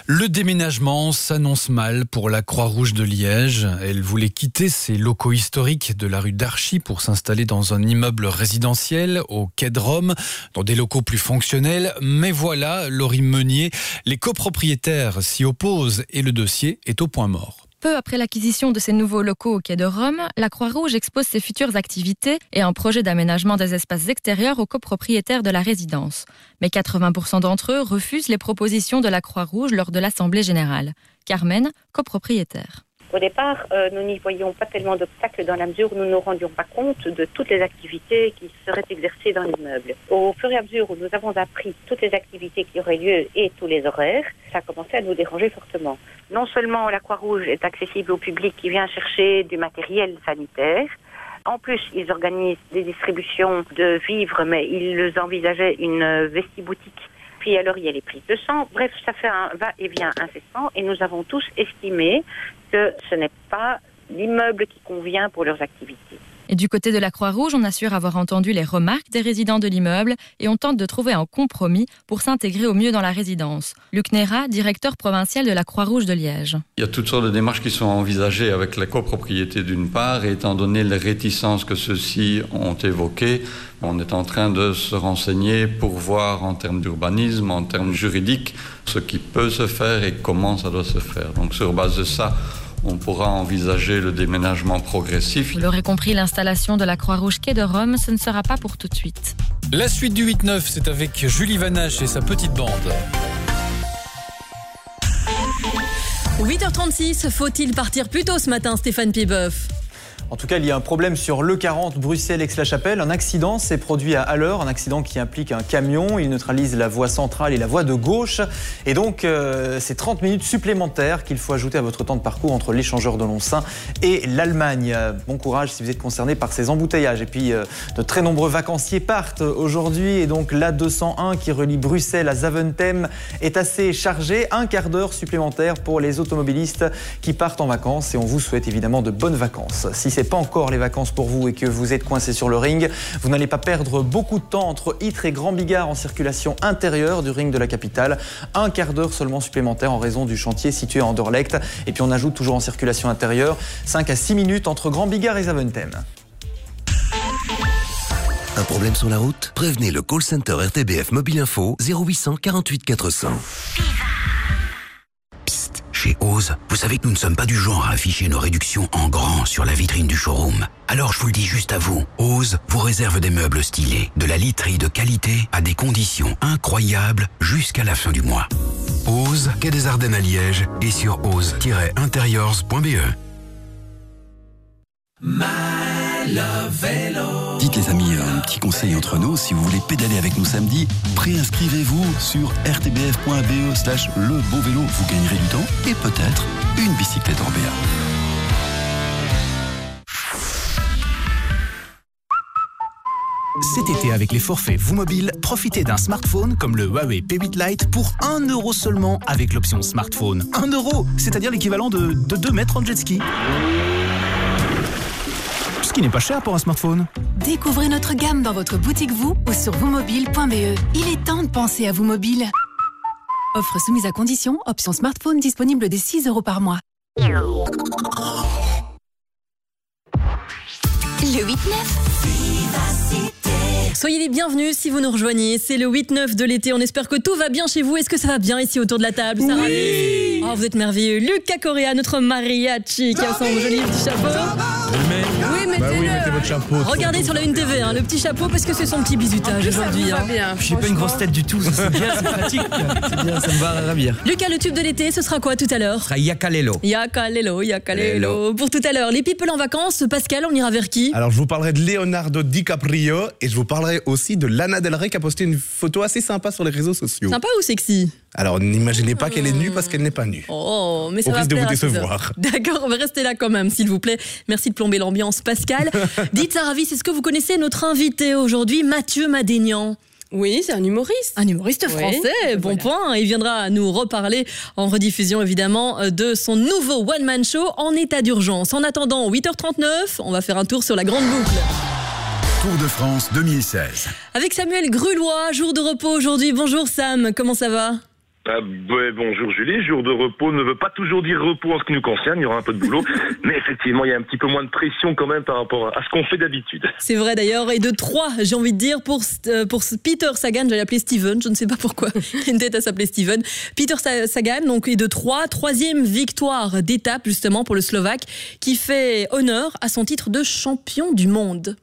Le déménagement s'annonce mal pour la Croix-Rouge de Liège. Elle voulait quitter ses locaux historiques de la rue d'Archy pour s'installer dans un immeuble résidentiel au quai de Rome, dans des locaux plus fonctionnels. Mais voilà, Laurie Meunier, les copropriétaires s'y opposent et le dossier est au point mort. Peu après l'acquisition de ces nouveaux locaux au quai de Rome, la Croix-Rouge expose ses futures activités et un projet d'aménagement des espaces extérieurs aux copropriétaires de la résidence. Mais 80% d'entre eux refusent les propositions de la Croix-Rouge lors de l'Assemblée générale. Carmen, copropriétaire. Au départ, euh, nous n'y voyions pas tellement d'obstacles dans la mesure où nous ne nous rendions pas compte de toutes les activités qui seraient exercées dans l'immeuble. Au fur et à mesure où nous avons appris toutes les activités qui auraient lieu et tous les horaires, ça a commencé à nous déranger fortement. Non seulement la Croix-Rouge est accessible au public qui vient chercher du matériel sanitaire, en plus, ils organisent des distributions de vivres, mais ils envisageaient une vestiboutique puis alors il y a les prises de sang. Bref, ça fait un va-et-vient incessant et nous avons tous estimé que ce n'est pas l'immeuble qui convient pour leurs activités. Et du côté de la Croix-Rouge, on assure avoir entendu les remarques des résidents de l'immeuble et on tente de trouver un compromis pour s'intégrer au mieux dans la résidence. Luc Nera, directeur provincial de la Croix-Rouge de Liège. Il y a toutes sortes de démarches qui sont envisagées avec la copropriété d'une part, et étant donné les réticences que ceux-ci ont évoquées, on est en train de se renseigner pour voir en termes d'urbanisme, en termes juridiques, ce qui peut se faire et comment ça doit se faire. Donc sur base de ça, on pourra envisager le déménagement progressif. Vous l'aurez compris, l'installation de la Croix-Rouge Quai de Rome, ce ne sera pas pour tout de suite. La suite du 8-9, c'est avec Julie Vanache et sa petite bande. 8h36, faut-il partir plus tôt ce matin, Stéphane Pieboeuf en tout cas, il y a un problème sur le 40 Bruxelles-Aix-la-Chapelle. Un accident s'est produit à Haller, un accident qui implique un camion. Il neutralise la voie centrale et la voie de gauche. Et donc, euh, c'est 30 minutes supplémentaires qu'il faut ajouter à votre temps de parcours entre l'échangeur de Loncin et l'Allemagne. Bon courage si vous êtes concerné par ces embouteillages. Et puis, euh, de très nombreux vacanciers partent aujourd'hui. Et donc, l'A201 qui relie Bruxelles à Zaventem est assez chargé. Un quart d'heure supplémentaire pour les automobilistes qui partent en vacances. Et on vous souhaite évidemment de bonnes vacances. Si c'est pas encore les vacances pour vous et que vous êtes coincé sur le ring, vous n'allez pas perdre beaucoup de temps entre Ytre et Grand Bigard en circulation intérieure du ring de la capitale. Un quart d'heure seulement supplémentaire en raison du chantier situé à Anderlecht. Et puis on ajoute toujours en circulation intérieure 5 à 6 minutes entre Grand Bigard et Zaventem. Un problème sur la route? Prévenez le call center RTBF Mobile Info 0800 48 400. Ose, vous savez que nous ne sommes pas du genre à afficher nos réductions en grand sur la vitrine du showroom. Alors je vous le dis juste à vous, Ose vous réserve des meubles stylés, de la literie de qualité à des conditions incroyables jusqu'à la fin du mois. Ose, quai des Ardennes à Liège et sur ose-interiors.be. Les amis, un petit conseil entre nous, si vous voulez pédaler avec nous samedi, préinscrivez-vous sur rtbf.be slash le beau vélo, vous gagnerez du temps et peut-être une bicyclette en BA. Cet été, avec les forfaits Vous Mobile, profitez d'un smartphone comme le Huawei P8 Lite pour 1 euro seulement avec l'option smartphone. 1 euro, c'est-à-dire l'équivalent de, de 2 mètres en jet ski. Ce qui n'est pas cher pour un smartphone. Découvrez notre gamme dans votre boutique Vous ou sur vousmobile.be. Il est temps de penser à vous mobile. Offre soumise à condition, option smartphone disponible dès 6 euros par mois. Le 8-9. Soyez les bienvenus si vous nous rejoignez. C'est le 8-9 de l'été. On espère que tout va bien chez vous. Est-ce que ça va bien ici autour de la table Sarah Oui Oh, vous êtes merveilleux. Lucas Correa, notre mariachi, qui a son joli petit chapeau. Oui, mettez-le. Bah oui, votre chapeau. Regardez sur la une TV, hein, le petit chapeau, parce que c'est son petit bisutage aujourd'hui. hein. J'ai pas une grosse tête du tout, c'est bien, c'est pratique. C'est bien, ça me va ravir. Lucas, le tube de l'été, ce sera quoi tout à l'heure? Ce sera Yakalelo. Yakalelo, Yakalelo. Pour tout à l'heure, les people en vacances, Pascal, on ira vers qui? Alors, je vous parlerai de Leonardo DiCaprio et je vous parlerai aussi de Lana Del Rey qui a posté une photo assez sympa sur les réseaux sociaux. Sympa ou sexy? Alors, n'imaginez pas qu'elle est nue parce qu'elle n'est pas nue. Oh, mais ça Au va risque de vous décevoir. D'accord, on va rester là quand même, s'il vous plaît. Merci de plomber l'ambiance, Pascal. Dites, Saravis, est-ce que vous connaissez notre invité aujourd'hui, Mathieu Madénian Oui, c'est un humoriste. Un humoriste Oui, français, bon point. Il viendra nous reparler en rediffusion évidemment euh, de son nouveau one-man show en état d'urgence. En attendant, 8h39, on va faire un tour sur la grande boucle. Tour de France 2016. Avec Samuel Grulois, jour de repos aujourd'hui. Bonjour Sam, comment ça va? Ah, ouais, bonjour Julie, jour de repos ne veut pas toujours dire repos en ce qui nous concerne, il y aura un peu de boulot, mais effectivement il y a un petit peu moins de pression quand même par rapport à ce qu'on fait d'habitude. C'est vrai d'ailleurs, et de 3, j'ai envie de dire, pour, euh, pour Peter Sagan, j'allais l'appeler Steven, je ne sais pas pourquoi, il a une tête à s'appeler Steven. Peter Sa- Sagan, donc, et de 3, troisième victoire d'étape justement pour le Slovaque, qui fait honneur à son titre de champion du monde.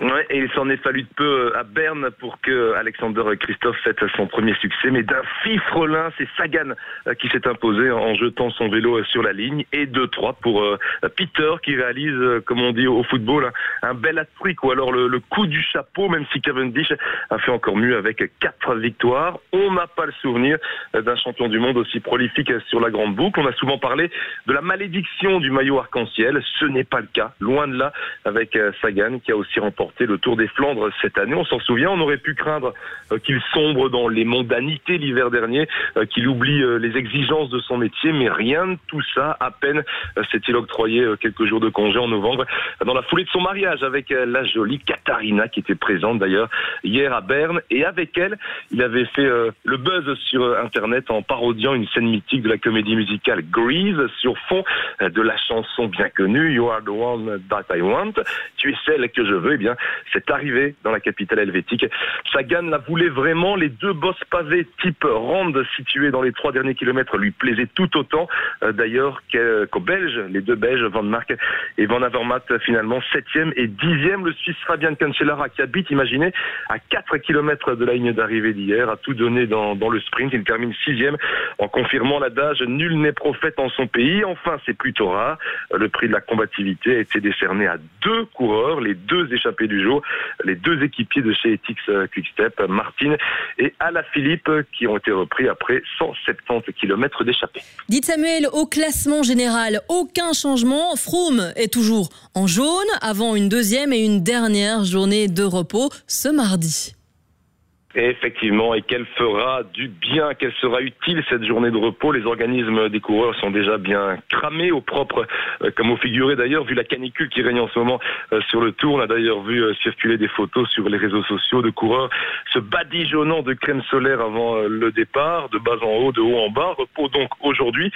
Ouais, et il s'en est fallu de peu euh, à Berne pour que Alexander Christophe fête son premier succès, mais d'un fifrelin, c'est Sagan euh, qui s'est imposé en jetant son vélo euh, sur la ligne, et 2-3 pour euh, Peter qui réalise, euh, comme on dit au football, un, bel hat-trick, ou alors le, coup du chapeau, même si Cavendish a fait encore mieux avec quatre victoires. On n'a pas le souvenir euh, d'un champion du monde aussi prolifique euh, sur la grande boucle. On a souvent parlé de la malédiction du maillot arc-en-ciel. Ce n'est pas le cas, loin de là, avec euh, Sagan qui a aussi remporté le Tour des Flandres cette année. On s'en souvient, on aurait pu craindre euh, qu'il sombre dans les mondanités l'hiver dernier, euh, qu'il oublie euh, les exigences de son métier, mais rien de tout ça. À peine s'est-il octroyé quelques jours de congé en novembre dans la foulée de son mariage avec la jolie Katharina qui était présente d'ailleurs hier à Berne. Et avec elle, il avait fait le buzz sur Internet en parodiant une scène mythique de la comédie musicale Grease sur fond de la chanson bien connue You are the one that I want. Tu es celle que je veux. Eh bien, c'est arrivé dans la capitale helvétique. Sagan la voulait vraiment. Les deux bosses pavés type ronde situés dans les trois derniers kilomètres lui plaisaient tout autant euh, d'ailleurs qu'aux Belges, les deux Belges, Van Mark et Van Avermaet finalement septième et dixième. Le Suisse Fabian Cancellara qui habite, imaginez, à 4 kilomètres de la ligne d'arrivée d'hier, a tout donné dans, dans le sprint. Il termine sixième en confirmant l'adage nul n'est prophète en son pays. Enfin, c'est plutôt rare. Euh, Le prix de la combativité a été décerné à deux coureurs, les deux échappés du jour, les deux équipiers de chez Etix euh, Quickstep, Martin et Alaphilippe, qui ont été repris après 170 kilomètres d'échappée. Dites Samuel, au classement général, aucun changement. Froome est toujours en jaune avant une deuxième et une dernière journée de repos ce mardi. Effectivement, et qu'elle fera du bien, qu'elle sera utile cette journée de repos. Les organismes des coureurs sont déjà bien cramés au propre, euh, comme au figuré d'ailleurs, vu la canicule qui règne en ce moment euh, sur le tour. On a d'ailleurs vu euh, circuler des photos sur les réseaux sociaux de coureurs se badigeonnant de crème solaire avant le départ, de bas en haut, de haut en bas. Repos donc aujourd'hui,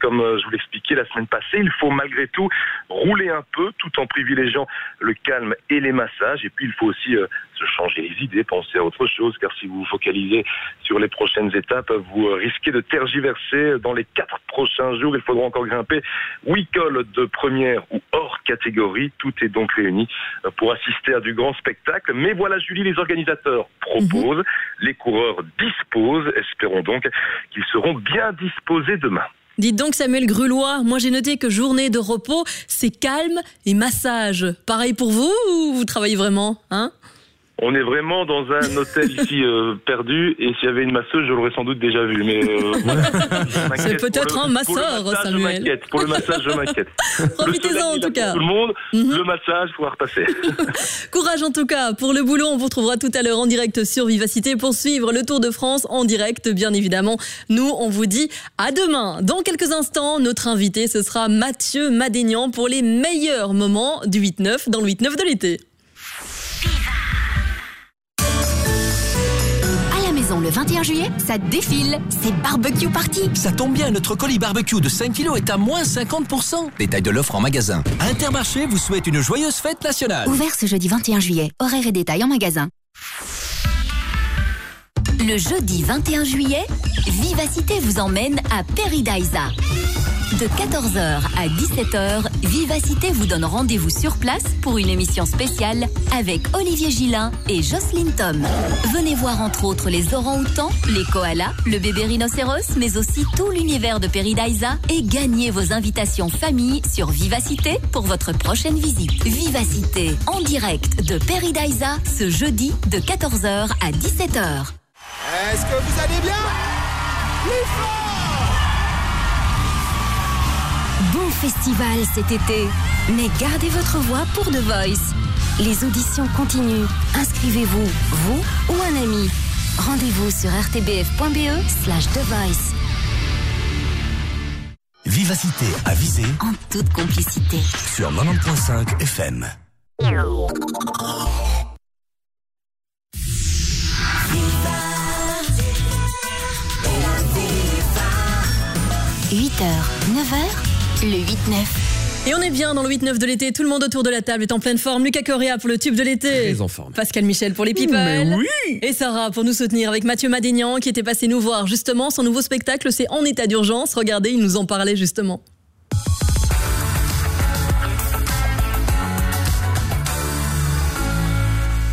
comme je vous l'expliquais la semaine passée. Il faut malgré tout rouler un peu tout en privilégiant le calme et les massages. Et puis il faut aussi se changer les idées, penser à autre chose, car si vous vous focalisez sur les prochaines étapes, vous euh, risquez de tergiverser. Dans les quatre prochains jours, il faudra encore grimper huit cols de première ou hors catégorie. Tout est donc réuni euh, pour assister à du grand spectacle. Mais voilà, Julie, les organisateurs proposent, les coureurs disposent. Espérons donc qu'ils seront bien disposés demain. Dites donc Samuel Grulois, moi j'ai noté que journée de repos, c'est calme et massage. Pareil pour vous ou vous travaillez vraiment hein? On est vraiment dans un hôtel ici euh, perdu et s'il y avait une masseuse, je l'aurais sans doute déjà vu. Mais euh, voilà. C'est peut-être un masseur, pour le massage, je Samuel. m'inquiète. Pour le massage, je m'inquiète. Profitez-en en tout cas. Mhm. Tout le monde, le massage, repasser. Courage en tout cas pour le boulot. On vous retrouvera tout à l'heure en direct sur Vivacité pour suivre le Tour de France en direct, bien évidemment. Nous, on vous dit à demain. Dans quelques instants, notre invité, ce sera Mathieu Madénian pour les meilleurs moments du 8-9 dans le 8-9 de l'été. Le 21 juillet, ça défile. C'est barbecue party. Ça tombe bien, notre colis barbecue de 5 kilos est à moins 50%. Détail de l'offre en magasin. Intermarché vous souhaite une joyeuse fête nationale. Ouvert ce jeudi 21 juillet. Horaires et détails en magasin. Le jeudi 21 juillet, Vivacité vous emmène à Peridaisa. De 14h à 17h, Vivacité vous donne rendez-vous sur place pour une émission spéciale avec Olivier Gillin et Jocelyne Tom. Venez voir entre autres les orang-outans, les koalas, le bébé rhinocéros, mais aussi tout l'univers de Peridaisa et gagnez vos invitations famille sur Vivacité pour votre prochaine visite. Vivacité en direct de Peridaisa ce jeudi de 14h à 17h. Est-ce que vous allez bien? Festival cet été. Mais gardez votre voix pour The Voice. Les auditions continuent. Inscrivez-vous, vous ou un ami. Rendez-vous sur rtbf.be slash The Voice. Vivacité à viser En toute complicité. sur 90.5 FM. 8h, 9h, le 8-9. Et on est bien dans le 8-9 de l'été, tout le monde autour de la table est en pleine forme. Lucas Correa pour le tube de l'été. Très en forme. Pascal Michel pour les people. Mais oui. Et Sarah pour nous soutenir avec Mathieu Madénian qui était passé nous voir justement. Son nouveau spectacle, c'est En état d'urgence. Regardez, il nous en parlait justement.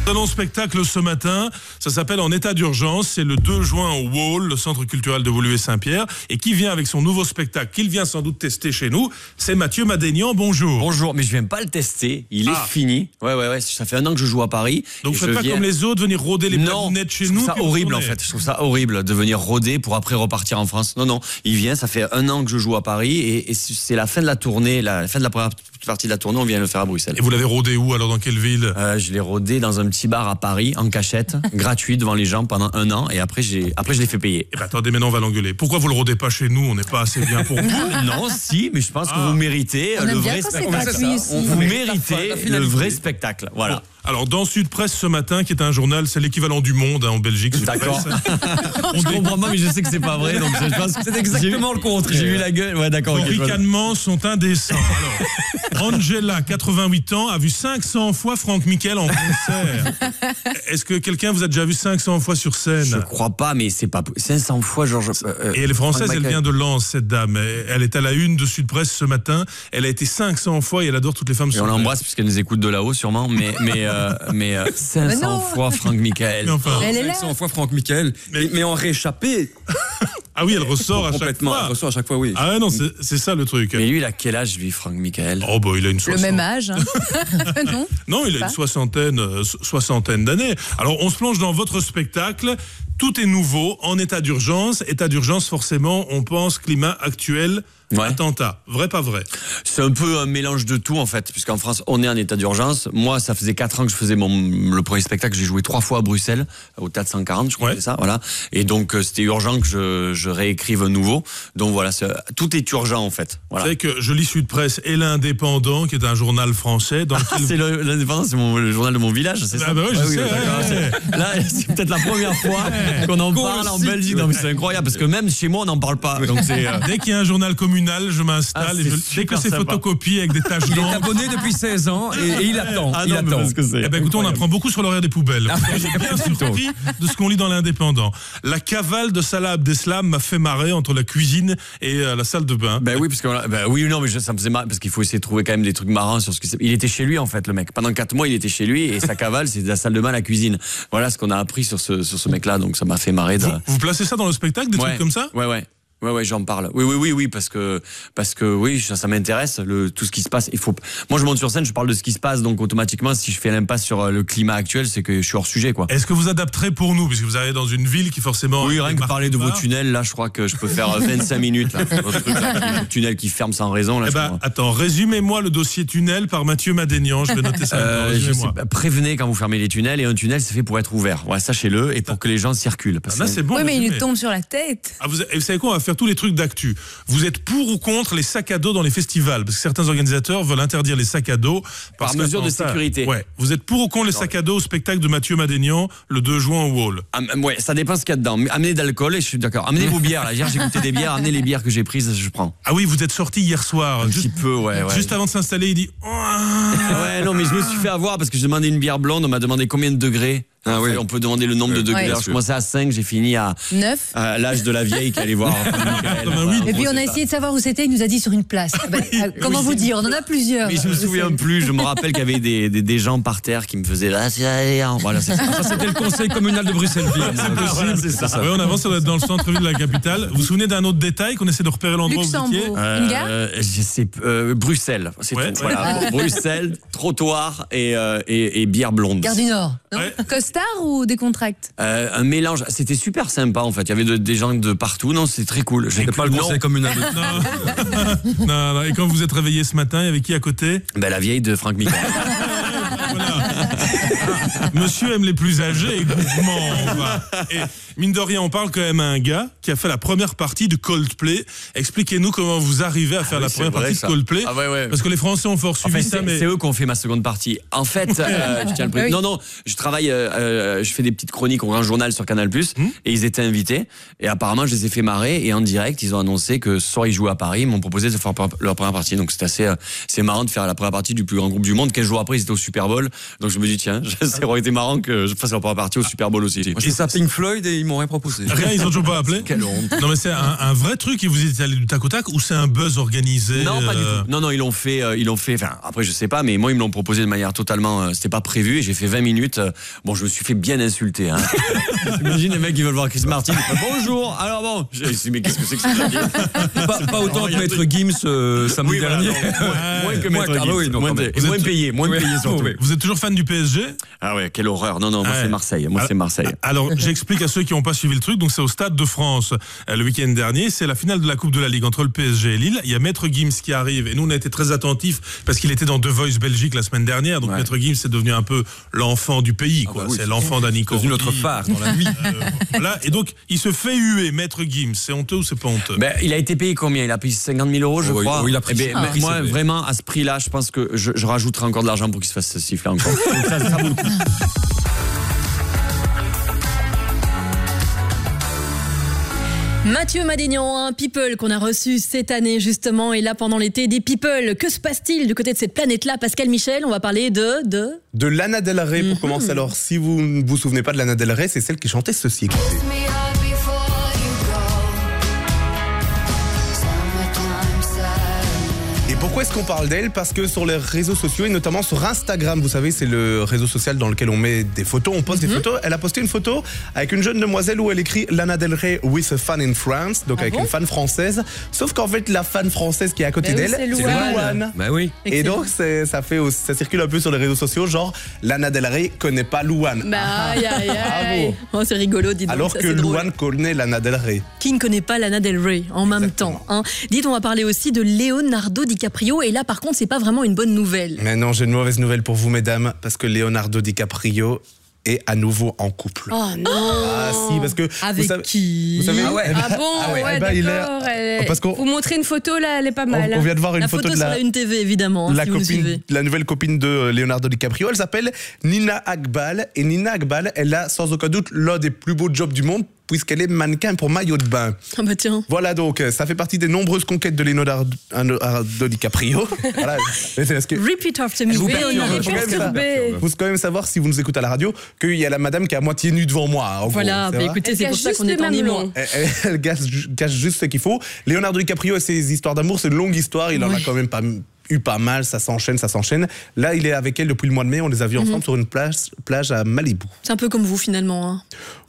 Un spectacle ce matin, ça s'appelle En état d'urgence, c'est le 2 juin au Wall, le centre culturel de Woluwe Saint-Pierre, et qui vient avec son nouveau spectacle qu'il vient sans doute tester chez nous, c'est Mathieu Madénian, bonjour. Bonjour, mais je viens pas le tester, il est Ah. fini. Ouais, ouais, ouais, ça fait un an que je joue à Paris. Donc et faites pas viens- comme les autres, venir rôder les non, chez je trouve nous. ça vous horrible en fait. Je trouve ça horrible de venir rôder pour après repartir en France. Non, non, il vient. Ça fait un an que je joue à Paris et, et c'est la fin de la tournée, la fin de la première partie de la tournée. On vient le faire à Bruxelles. Et vous l'avez rôdé où alors dans quelle ville Euh, Je l'ai rodé dans un petit bar à Paris en cachette, gratuit devant les gens pendant un an et après j'ai après je l'ai fait payer. Eh ben, attendez, maintenant on va l'engueuler. Pourquoi vous le rôdez pas chez nous? On n'est pas assez bien pour vous. non, si, mais je pense que Ah. vous méritez On le vrai spectacle. Vous méritez le vrai spectacle. Voilà. Bon, Alors dans Sud Presse ce matin, qui est un journal, c'est l'équivalent du Monde hein, en Belgique. D'accord. On ne comprend pas, mais je sais que c'est pas vrai. Donc je pense que C'est exactement le contraire. J'ai vu la gueule. Ouais, d'accord. Je vois. ricanements sont indécents. Alors, Angela, 88 ans, a vu 500 fois Franck Miquel en concert. Est-ce que quelqu'un vous a déjà vu 500 fois sur scène? Je crois pas, mais c'est pas 500 fois, Georges. euh, Et elle est française, elle vient de Lens, cette dame. Elle est à la une de Sud Presse ce matin. Elle a été 500 fois et elle adore toutes les femmes Et on l'embrasse puisqu'elle nous écoute de là-haut, sûrement. Mais, mais, euh, mais euh, 500 non. fois Franck Michael. Mais enfin. Elle est là. 500 fois Franck Michael, mais, mais en rééchappé. Ah oui, elle ressort à chaque Complètement, fois. elle ressort à chaque fois, oui. Ah non, c'est ça le truc. Mais lui, il a quel âge, lui, Franck Michael? Oh, bah, il a une Le soixante- même âge. hein. non Non, il a une soixantaine, euh, so- soixantaine d'années. Alors, on se plonge dans votre spectacle. Tout est nouveau en état d'urgence. État d'urgence, forcément, on pense climat actuel, attentat. Vrai, pas vrai? C'est un peu un mélange de tout en fait, puisqu'en France on est en état d'urgence. Moi, ça faisait 4 ans que je faisais mon le premier spectacle. J'ai joué trois fois à Bruxelles, au Théâtre 140, je crois que ça, voilà. Et donc euh, c'était urgent que je, je réécrive un nouveau. Donc voilà, tout est urgent en fait. Vous Voilà. savez que je lis Sud Presse et l'Indépendant, qui est un journal français, dans lequel c'est l'indépendance, c'est le journal de mon village, c'est ça Ah bah ouais, je oui, sais, d'accord, ouais. c'est- Là, c'est peut-être la première fois qu'on en parle le en. Belgique. Non, mais c'est incroyable parce que même chez moi on n'en parle pas. Donc euh, Dès qu'il y a un journal communal, je m'installe. Ah, et je- dès que c'est sympa. photocopié avec des taches Il est abonné depuis 16 ans et, et il attend. Ah il non, mais attend. que Eh ben, écoutez, on apprend beaucoup sur l'horaire des poubelles. Ah, J'ai bien surpris de ce qu'on lit dans l'Indépendant. La cavale de Salah Abdeslam m'a fait marrer entre la cuisine et euh, la salle de bain. Ben oui, parce que ben oui, non, mais ça me faisait marrer parce qu'il faut essayer de trouver quand même des trucs marrants sur ce que. Il était chez lui en fait, le mec. Pendant quatre mois, il était chez lui et sa cavale, c'est la salle de bain la cuisine. Voilà ce qu'on a appris sur ce sur ce mec-là, donc ça m'a fait marrer. de- Vous placez ça dans le spectacle, des Ouais. trucs comme ça? Ouais, ouais. Ouais, ouais, j'en parle. Oui, oui, oui, oui, parce que, parce que, oui, ça, ça m'intéresse, le, tout ce qui se passe. Il faut, moi, je monte sur scène, je parle de ce qui se passe, donc automatiquement, si je fais l'impasse sur euh, le climat actuel, c'est que je suis hors sujet, quoi. Est-ce que vous adapterez pour nous Puisque vous arrivez dans une ville qui forcément. Oui, rien que parler de vos tunnels, là, je crois que je peux faire euh, 25 minutes, là. Votre truc, là, le tunnel qui ferme sans raison, là. Eh ben, attends, résumez-moi le dossier tunnel par Mathieu Madénian. Je vais noter ça. Euh, je sais prévenez quand vous fermez les tunnels et un tunnel c'est fait pour être ouvert. Ouais, sachez-le et pour que les gens circulent. Parce Ah, là, c'est bon. oui, mais il résumé. nous tombe sur la tête. Ah, vous, et vous savez quoi On va faire tous les trucs d'actu. Vous êtes pour ou contre les sacs à dos dans les festivals? Parce que certains organisateurs veulent interdire les sacs à dos. Par mesure de ça- sécurité. Ouais. Vous êtes pour ou contre les sacs à dos au spectacle de Mathieu Madénian le 2 juin au Wall Ah, ouais, ça dépend ce qu'il y a dedans. Amenez de l'alcool et je suis d'accord. Amenez vos bières. Là. Hier, j'ai goûté des bières. Amenez les bières que j'ai prises, je prends. Ah oui, vous êtes sorti hier soir. Un juste, petit peu, ouais. ouais. juste avant de s'installer, il dit Ouais, non, mais je me suis fait avoir parce que je demandais une bière blonde. On m'a demandé combien de degrés? Ah oui. On peut demander le nombre de degrés. Je commençais à 5, j'ai fini à, 9. à l'âge de la vieille qui allait voir. Et puis on a essayé de savoir où c'était, il nous a dit sur une place. Ah ben, euh, comment vous dire? On en a plusieurs. Mais je me souviens plus, je me rappelle qu'il y avait des, des, des gens par terre qui me faisaient ah. Voilà, ça. Ça, c'était le conseil communal de Bruxelles-Ville. C'est possible, c'est ça. Ouais, on avance, ça doit être dans le centre-ville de la capitale. Vous vous souvenez d'un autre détail? Qu'on essaie de repérer l'endroit où vous étiez? Luxembourg. Une gare? Euh, je sais, euh, Bruxelles, c'est Ouais, tout. ouais. Voilà. Bruxelles, trottoir et, euh, et, et bière blonde. Gare du Nord. Non? Costa stars ou des contracts Euh, un mélange, c'était super sympa en fait. Il y avait de- des gens de partout. Non, c'est très cool. J'ai pas le conseil comme une non, non, et quand vous êtes réveillé ce matin, il y avait qui à côté? Ben, La vieille de Franck Michael. Monsieur aime les plus âgés et gourmands. quoi. Et mine de rien, on parle quand même à un gars qui a fait la première partie de Coldplay. Expliquez-nous comment vous arrivez à faire Ah oui, la première vrai, partie ça. de Coldplay. Ah ouais, ouais. Parce que les Français ont fort suivi ça, c'est mais c'est eux qui ont fait ma seconde partie. En fait, euh, je tiens à le préciser. Ah. Non, non, je travaille, euh, euh, je fais des petites chroniques au Grand Journal sur Canal+, Hmm. et ils étaient invités. Et apparemment, je les ai fait marrer, et en direct, ils ont annoncé que ce soir, ils jouaient à Paris, ils m'ont proposé de faire leur première partie. Donc, c'est assez, euh, c'est marrant de faire la première partie du plus grand groupe du monde. 15 jours après, ils étaient au Super Bowl. Donc, je me dis, tiens, ça aurait été marrant que je fasse leur première partie au Super Bowl aussi. Moi, je fais ça Pink Floyd et ils m'ont rien proposé. rien, ils ont toujours pas appelé. Quelle honte. Non, mais c'est un, un vrai truc et vous êtes allé du tac au tac ou c'est un buzz organisé Non, pas du euh, tout. Non, non, ils l'ont fait, euh, ils l'ont fait. Enfin, après, je sais pas, mais moi, ils me l'ont proposé de manière totalement. euh, C'était pas prévu. et J'ai fait 20 minutes. euh, bon, je me suis fait bien insulter. Hein. Imagine les mecs qui veulent voir Chris Martin. ils font, Bonjour. Alors bon, j'ai dit mais qu'est-ce que c'est que ça Pas, pas autant que Maître Gims euh, samedi Oui, voilà, dernier. non, moins- moins que Maître ah Gims. oui, non, Moins payé, moins payé surtout. Vous êtes toujours fan du PSG Ah ouais, quelle horreur. Non, non, moi Ouais. c'est Marseille. Moi c'est Marseille. Alors, j'explique à ceux qui n'ont pas suivi le truc. Donc, c'est au Stade de France euh, le week-end dernier. C'est la finale de la Coupe de la Ligue entre le PSG et Lille. Il y a Maître Gims qui arrive. Et nous, on a été très attentifs parce qu'il était dans The Voice Belgique la semaine dernière. Donc, Maître Gims est devenu un peu l'enfant du pays. quoi. bah oui, c'est l'enfant d'Annie c'est devenu notre phare dans la nuit. voilà. Et donc, il se fait huer, Maître Gims. C'est honteux ou c'est pas honteux? Ben, il a été payé combien? Il a payé 50 000 euros, je Oh, crois. oui, il a pris Eh ben, Ah, moi, vraiment, à ce prix-là, je pense que je, je rajouterai encore de l'argent pour qu'il se fasse siffler encore. Donc ça, ça vaut le coup. Mathieu Madénian, un people qu'on a reçu cette année justement, et là pendant l'été, des people. Que se passe-t-il du côté de cette planète-là? Pascal Michel, on va parler de... de... De Lana Del Rey Mhm. pour commencer. Alors, si vous ne vous souvenez pas de Lana Del Rey, c'est celle qui chantait ceci. écoutez. Pourquoi est-ce qu'on parle d'elle Parce que sur les réseaux sociaux et notamment sur Instagram, vous savez, c'est le réseau social dans lequel on met des photos, on poste des photos. Elle a posté une photo avec une jeune demoiselle où elle écrit Lana Del Rey with a fan in France, donc avec bon une fan française. Sauf qu'en fait, la fan française qui est à côté oui, d'elle, c'est c'est Louane. Louane. Bah oui. Et donc, ça fait ça circule un peu sur les réseaux sociaux, genre Lana Del Rey connaît pas Louane. Bah, aïe, aïe, aïe. Oh, c'est rigolo, dis donc. Alors ça, que. Louane connaît Lana Del Rey. Qui ne connaît pas Lana Del Rey en même temps hein Dites, on va parler aussi de Leonardo DiCaprio, et là par contre, c'est pas vraiment une bonne nouvelle. Mais non, j'ai une mauvaise nouvelle pour vous, mesdames, parce que Leonardo DiCaprio est à nouveau en couple. Oh non Ah si, parce que Avec vous savez, qui vous savez- Ah, bon, Ah ouais, ouais, ben, il est- d'accord. elle- Parce qu'on- Vous montrez une photo là, elle est pas mal. on vient de voir une La photo, photo de sur la, la Une TV, évidemment, hein, la si copine, la nouvelle copine de euh, Leonardo DiCaprio. Elle s'appelle Nina Akbal. Et Nina Akbal, elle a sans aucun doute l'un des plus beaux jobs du monde puisqu'elle est mannequin pour maillot de bain. Ah bah tiens. Voilà donc, euh, ça fait partie des nombreuses conquêtes de Leonardo DiCaprio. voilà. Mais c'est parce que- Repeat after me. Même DiCaprio. ça- Il faut quand même savoir, si vous nous écoutez à la radio, qu'il y a la madame qui est à moitié nue devant moi. en gros, Voilà, ça bah écoutez, Elle c'est pour cache ça qu'on est en mamelons. Elle, elle- cache, ju- cache juste ce qu'il faut. Leonardo DiCaprio et ses histoires d'amour, c'est une longue histoire. Il en a quand même pas eu pas mal. Ça s'enchaîne, ça s'enchaîne. Là, il est avec elle depuis le mois de mai. On les a vus ensemble sur une plage, plage à Malibu. C'est un peu comme vous finalement. hein.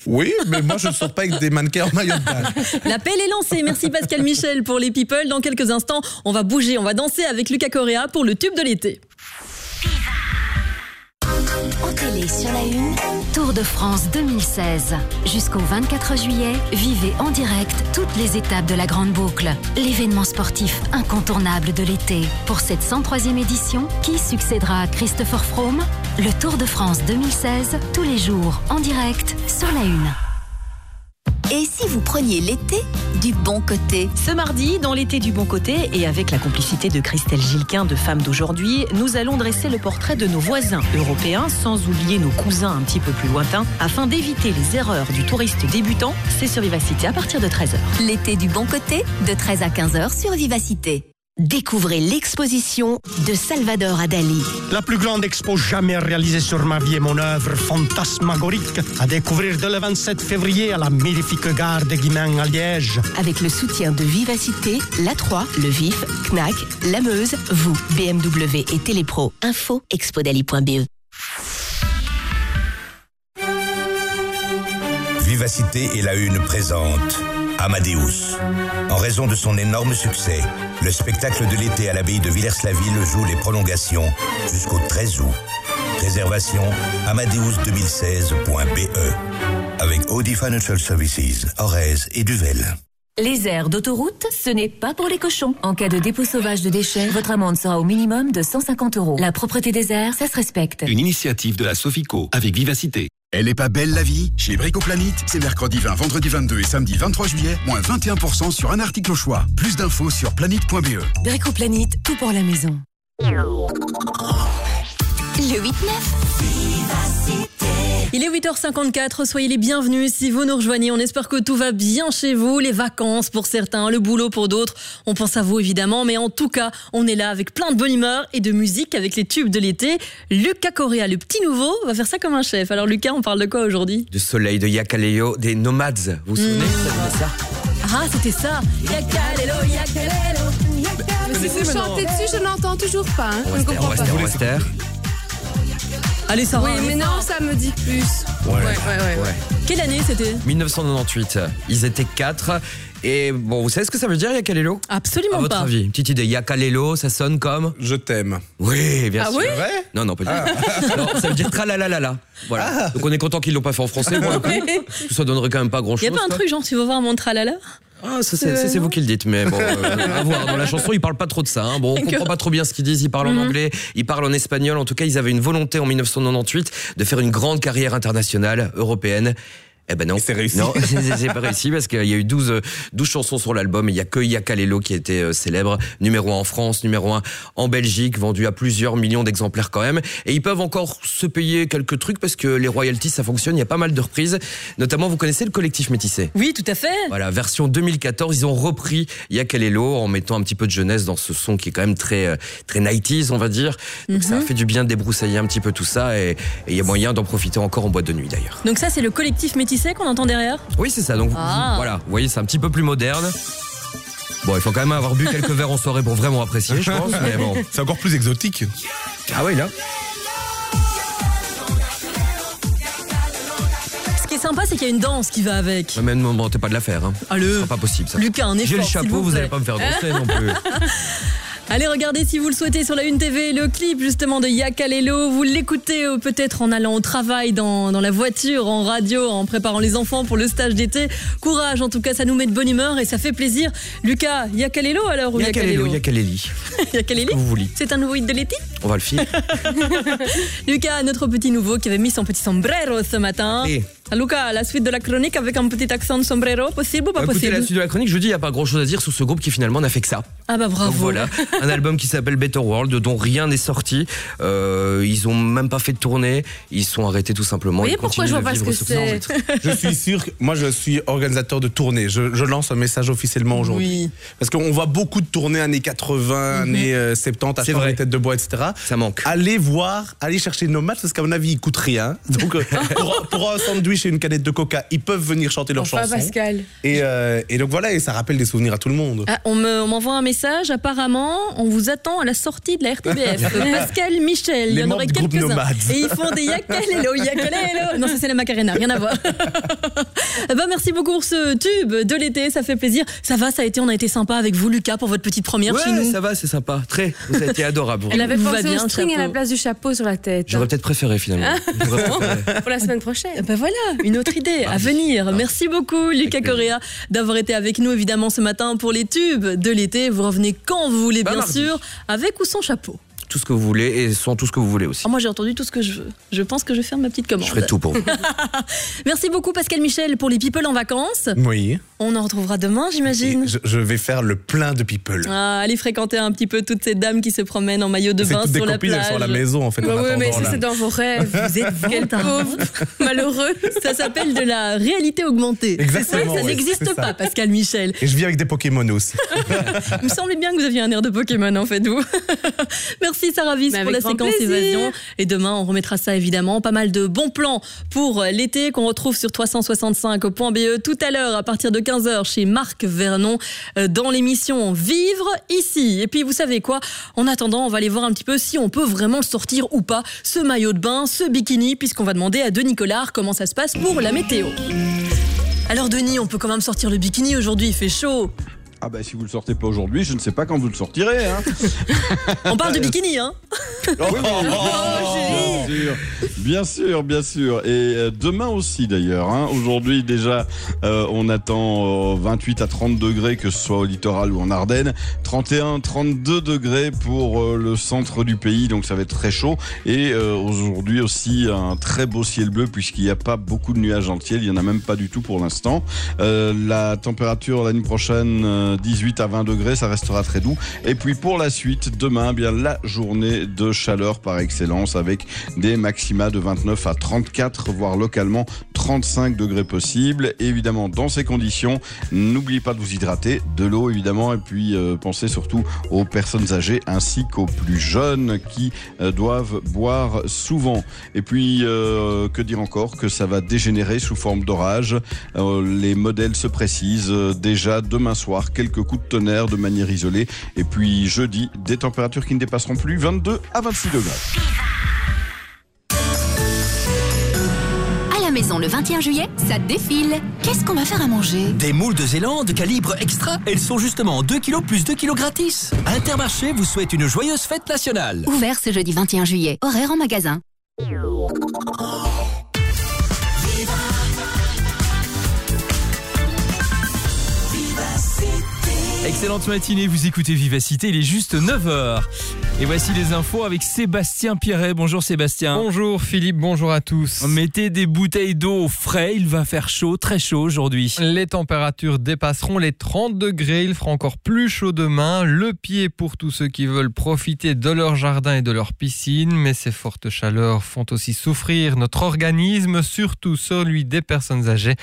Oui, mais moi, je ne sors pas avec des mannequins en maillot de bain. L'appel est lancé. Merci Pascal Michel pour les people. Dans quelques instants, on va bouger, on va danser avec Lucas Correa pour le tube de l'été. En télé sur la une, Tour de France 2016. Jusqu'au 24 juillet, vivez en direct toutes les étapes de la Grande Boucle. L'événement sportif incontournable de l'été. Pour cette 103e édition, qui succédera à Christopher Froome? Le Tour de France 2016, tous les jours, en direct, sur la une. Et si vous preniez l'été du bon côté Ce mardi, dans l'été du bon côté et avec la complicité de Christelle Gilquin de Femmes d'aujourd'hui, nous allons dresser le portrait de nos voisins européens sans oublier nos cousins un petit peu plus lointains afin d'éviter les erreurs du touriste débutant. C'est sur Vivacité à partir de 13h. L'été du bon côté, de 13 à 15h sur Vivacité. Découvrez l'exposition de Salvador Adali. La plus grande expo jamais réalisée sur ma vie et mon œuvre fantasmagorique à découvrir dès le 27 février à la magnifique gare de Guimain à Liège. Avec le soutien de Vivacité, La 3, Le Vif, Knack, La Meuse, vous, BMW et Télépro. Info expodali.be. Vivacité et la Une présente Amadeus. En raison de son énorme succès, le spectacle de l'été à l'abbaye de Villers-la-Ville joue les prolongations jusqu'au 13 août. Réservation amadeus2016.be E. avec Audi Financial Services, Orez et Duvel. Les aires d'autoroute, ce n'est pas pour les cochons. En cas de dépôt sauvage de déchets, votre amende sera au minimum de 150 euros. La propreté des airs, ça se respecte. Une initiative de la Sofico avec vivacité. Elle est pas belle la vie? Chez Bricoplanite, c'est mercredi 20, vendredi 22 et samedi 23 juillet, moins 21% sur un article au choix. Plus d'infos sur planète.be. Bricoplanite, tout pour la maison. Le 8-9. Il est 8h54, soyez les bienvenus si vous nous rejoignez. On espère que tout va bien chez vous, les vacances pour certains, le boulot pour d'autres. On pense à vous évidemment, mais en tout cas, on est là avec plein de bonne humeur et de musique avec les tubes de l'été. Lucas Correa, le petit nouveau, va faire ça comme un chef. Alors Lucas, on parle de quoi aujourd'hui? Du soleil, de Yakaleo, des nomades. Vous vous souvenez ça? Ah, c'était ça Yakalelo, yakalelo, Mais si vous chantez dessus, je n'entends toujours pas. hein. On on on taire. Allez, ça Oui, mais non, ça me dit plus. Ouais, ouais, ouais. Ouais. Quelle année c'était 1998. Ils étaient quatre. Et bon, vous savez ce que ça veut dire, Yakalelo? Absolument À votre pas. avis, une petite idée. Yakalelo, ça sonne comme? Je t'aime. Oui, bien Ah sûr. oui? Non, non, pas du tout. Non, ça veut dire tralalalala. Voilà. Donc on est content qu'ils l'ont pas fait en français. Tout ça donnerait quand même pas grand Il chose. y a pas un truc genre tu vas voir mon tralala? Ah, c'est vous qui le dites, mais bon, euh, à voir. Dans la chanson, ils parlent pas trop de ça. hein. Bon, on comprend pas trop bien ce qu'ils disent. Ils parlent en Mhm. anglais, ils parlent en espagnol. En tout cas, ils avaient une volonté en 1998 de faire une grande carrière internationale, européenne. Eh ben non. c'est réussi. Non, c'est- pas réussi parce qu'il y a eu 12, euh, 12 chansons sur l'album. Il y a que Yakalelo qui était euh, célèbre. Numéro 1 en France, numéro 1 en Belgique, vendu à plusieurs millions d'exemplaires quand même. Et ils peuvent encore se payer quelques trucs parce que les royalties, ça fonctionne. Il y a pas mal de reprises. Notamment, vous connaissez le collectif métissé? Oui, tout à fait. Voilà, version 2014, ils ont repris Yakalelo en mettant un petit peu de jeunesse dans ce son qui est quand même très euh, très 90s, on va dire. Donc ça a Mhm. fait du bien de débroussailler un petit peu tout ça et et il y a moyen d'en profiter encore en boîte de nuit d'ailleurs. Donc ça c'est le collectif métissé qu'on entend derrière Oui, c'est ça. Donc Ah. voilà, vous voyez, c'est un petit peu plus moderne. Bon, il faut quand même avoir bu quelques verres en soirée pour vraiment apprécier, je pense, mais bon. C'est encore plus exotique. Ah oui, là. Ce qui est sympa c'est qu'il y a une danse qui va avec. Mais ne mentez pas de l'affaire. Hein. Allez. Ce sera pas possible ça. Lucas, un J'ai le effort, chapeau, vous vous allez pas me faire danser non plus. Allez regardez si vous le souhaitez sur la Une TV le clip justement de Yakalelo. Vous l'écoutez euh, peut-être en allant au travail, dans, dans la voiture, en radio, en préparant les enfants pour le stage d'été. Courage, en tout cas ça nous met de bonne humeur et ça fait plaisir. Lucas, Yakalelo alors ou Yakalelo, Yakaleli. Yakaleli Vous voulez. C'est un nouveau hit de l'été? On va le filer. Lucas, notre petit nouveau qui avait mis son petit sombrero ce matin. Et Ah, Lucas, la suite de la chronique avec un petit accent de sombrero, possible ou pas Écoutez, possible? la suite de la chronique, je dis, il n'y a pas grand chose à dire sur ce groupe qui finalement n'a fait que ça. Ah bah bravo. Donc voilà, un album qui s'appelle Better World, dont rien n'est sorti. Euh, ils ont même pas fait de tournée, ils sont arrêtés tout simplement. voyez Ils pourquoi je vois pas ce que c'est. Je suis sûr que moi je suis organisateur de tournées. Je, je lance un message officiellement aujourd'hui. Oui. Parce qu'on voit beaucoup de tournées années 80, années euh, 70, C'est achetant vrai. des têtes de bois, etc. Ça manque. Allez voir, allez chercher nos matchs parce qu'à mon avis ils coûtent rien. Donc euh, pour, pour un sandwich et une canette de coca, ils peuvent venir chanter leurs Enfin, chansons. Pascal. Et, euh, et donc voilà, et ça rappelle des souvenirs à tout le monde. Ah, on me- on m'envoie un message, apparemment, on vous attend à la sortie de la RTBF. Pascal, Michel, il y en aurait quelques-uns. Et ils font des yakalelo, yakalelo. Non, ça c'est la Macarena, rien à voir. Ben, merci beaucoup pour ce tube de l'été, ça fait plaisir. Ça va, ça a été, on a été sympa avec vous, Lucas, pour votre petite première Ouais, chez nous. ça va, c'est sympa. Très. Vous avez été adorable. Elle avait pensé bien, au string à la place du chapeau sur la tête. J'aurais peut-être préféré finalement. Préféré. Pour la semaine prochaine. Ben voilà, une autre idée à venir. Merci beaucoup, Lucas Correa, d'avoir été avec nous évidemment ce matin pour les tubes de l'été. Vous revenez quand vous voulez, Bah, bien mardi. sûr, avec ou sans chapeau. Tout ce que vous voulez et sans tout ce que vous voulez aussi. Ah, moi, j'ai entendu tout ce que je veux. Je pense que je vais faire ma petite commande. Je ferai tout pour vous. Merci beaucoup, Pascal Michel, pour les people en vacances. Oui. On en retrouvera demain, j'imagine. Je, je vais faire le plein de people. Ah, allez fréquenter un petit peu toutes ces dames qui se promènent en maillot de bain sur la copines, elles plage. sont à la maison en fait. En ouais, mais ça, c'est dans vos rêves. Vous êtes Quel pauvre, malheureux. Ça s'appelle de la réalité augmentée. Ça, Exactement, ça ouais, n'existe ça. pas, Pascal Michel. Et je vis avec des Pokémon aussi. Il me semblait bien que vous aviez un air de Pokémon, en fait, vous. Merci, Sarah Viss, pour la séquence plaisir. évasion. Et demain, on remettra ça, évidemment. Pas mal de bons plans pour l'été qu'on retrouve sur 365.be E tout à l'heure, à partir de 15h, chez Marc Vernon, euh, dans l'émission Vivre ici. Et puis, vous savez quoi? En attendant, on va aller voir un petit peu si on peut vraiment sortir ou pas, ce maillot de bain, ce bikini, puisqu'on va demander à Denis Collard comment ça se passe pour la météo. Alors, Denis, on peut quand même sortir le bikini aujourd'hui, il fait chaud. Ah bah si vous le sortez pas aujourd'hui, je ne sais pas quand vous le sortirez. Hein. On parle de bikini, hein Oh. Oh, sûr, bien sûr, bien sûr. Et euh, demain aussi d'ailleurs. hein. Aujourd'hui déjà, euh, on attend euh, 28 à 30 degrés, que ce soit au littoral ou en Ardennes. 31, 32 degrés pour euh, le centre du pays, donc ça va être très chaud. Et euh, aujourd'hui aussi un très beau ciel bleu puisqu'il n'y a pas beaucoup de nuages le ciel. Il y en a même pas du tout pour l'instant. Euh, la température l'année prochaine, euh, 18 à 20 degrés, ça restera très doux. Et puis pour la suite, demain, eh bien la journée de chaleur par excellence avec des maxima de 29 à 34, voire localement 35 degrés possibles. Évidemment, dans ces conditions, n'oubliez pas de vous hydrater, de l'eau évidemment, et puis euh, pensez surtout aux personnes âgées ainsi qu'aux plus jeunes qui euh, doivent boire souvent. Et puis, euh, que dire encore Que ça va dégénérer sous forme d'orage. Les modèles se précisent déjà demain soir, quelques coups de tonnerre de manière isolée. Et puis jeudi, des températures qui ne dépasseront plus 22 à 26 degrés. À la maison le 21 juillet, ça défile. Qu'est-ce qu'on va faire à manger? Des moules de Zélande calibre extra. Elles sont justement 2 kilos plus 2 kilos gratis. Intermarché vous souhaite une joyeuse fête nationale. Ouvert ce jeudi 21 juillet. Horaire en magasin. Excellente matinée, vous écoutez Vivacité, il est juste 9h. Et voici les infos avec Sébastien Pierret. Bonjour Sébastien. Bonjour Philippe, bonjour à tous. Mettez des bouteilles d'eau au frais, il va faire chaud, très chaud aujourd'hui. Les températures dépasseront les 30 degrés, il fera encore plus chaud demain. Le pied pour tous ceux qui veulent profiter de leur jardin et de leur piscine, mais ces fortes chaleurs font aussi souffrir notre organisme, surtout celui des personnes âgées.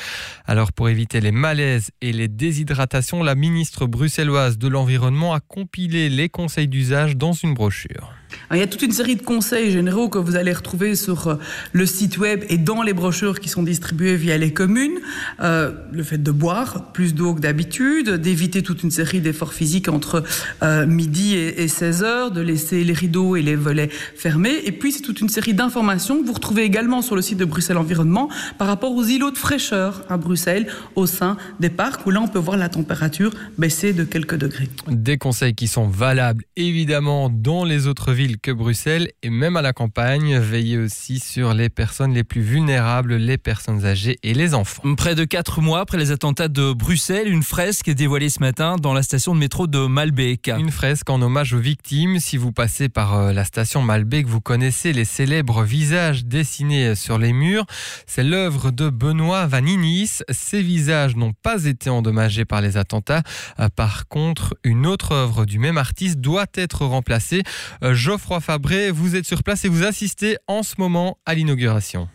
Alors pour éviter les malaises et les déshydratations, la ministre de l'Environnement a compilé les conseils d'usage dans une brochure. Alors, il y a toute une série de conseils généraux que vous allez retrouver sur euh, le site web et dans les brochures qui sont distribuées via les communes. Euh, le fait de boire plus d'eau que d'habitude, d'éviter toute une série d'efforts physiques entre euh, midi et, et 16 heures, de laisser les rideaux et les volets fermés. Et puis, c'est toute une série d'informations que vous retrouvez également sur le site de Bruxelles Environnement par rapport aux îlots de fraîcheur à Bruxelles au sein des parcs où là, on peut voir la température baisser de quelques degrés. Des conseils qui sont valables évidemment dans les autres villes que Bruxelles et même à la campagne. Veillez aussi sur les personnes les plus vulnérables, les personnes âgées et les enfants. Près de 4 mois après les attentats de Bruxelles, une fresque est dévoilée ce matin dans la station de métro de Malbec. Une fresque en hommage aux victimes. Si vous passez par euh, la station Malbec, vous connaissez les célèbres visages dessinés sur les murs. C'est l'œuvre de Benoît Vaninis. Ces visages n'ont pas été endommagés par les attentats. Euh, Par contre, une autre œuvre du même artiste doit être remplacée. Euh, Geoffroy Fabré, vous êtes sur place et vous assistez en ce moment à l'inauguration.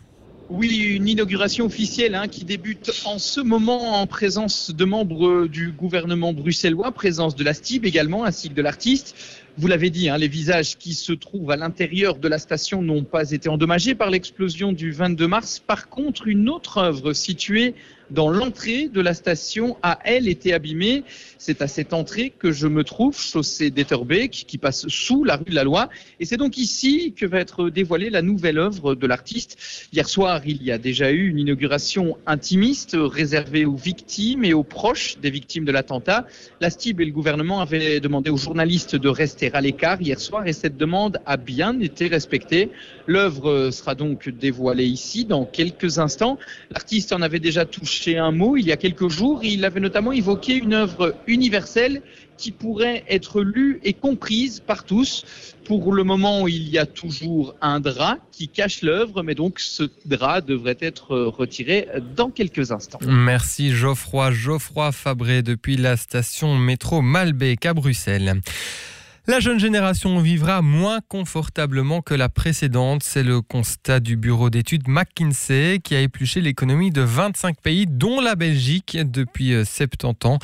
Oui, une inauguration officielle hein, qui débute en ce moment en présence de membres du gouvernement bruxellois, présence de la STIB également, ainsi que de l'artiste. Vous l'avez dit, hein, les visages qui se trouvent à l'intérieur de la station n'ont pas été endommagés par l'explosion du 22 mars. Par contre, une autre œuvre située dans l'entrée de la station a, elle, été abîmée. C'est à cette entrée que je me trouve, chaussée d'Etterbeek, qui passe sous la rue de la Loi. Et c'est donc ici que va être dévoilée la nouvelle œuvre de l'artiste. Hier soir, il y a déjà eu une inauguration intimiste réservée aux victimes et aux proches des victimes de l'attentat. La STIB et le gouvernement avaient demandé aux journalistes de rester à l'écart hier soir et cette demande a bien été respectée. L'œuvre sera donc dévoilée ici dans quelques instants. L'artiste en avait déjà touché un mot il y a quelques jours. Il avait notamment évoqué une œuvre universelle qui pourrait être lue et comprise par tous. Pour le moment, il y a toujours un drap qui cache l'œuvre, mais donc ce drap devrait être retiré dans quelques instants. Merci Geoffroy. Geoffroy Fabré depuis la station métro Malbec à Bruxelles. La jeune génération vivra moins confortablement que la précédente. C'est le constat du bureau d'études McKinsey qui a épluché l'économie de 25 pays, dont la Belgique, depuis euh, 70 ans.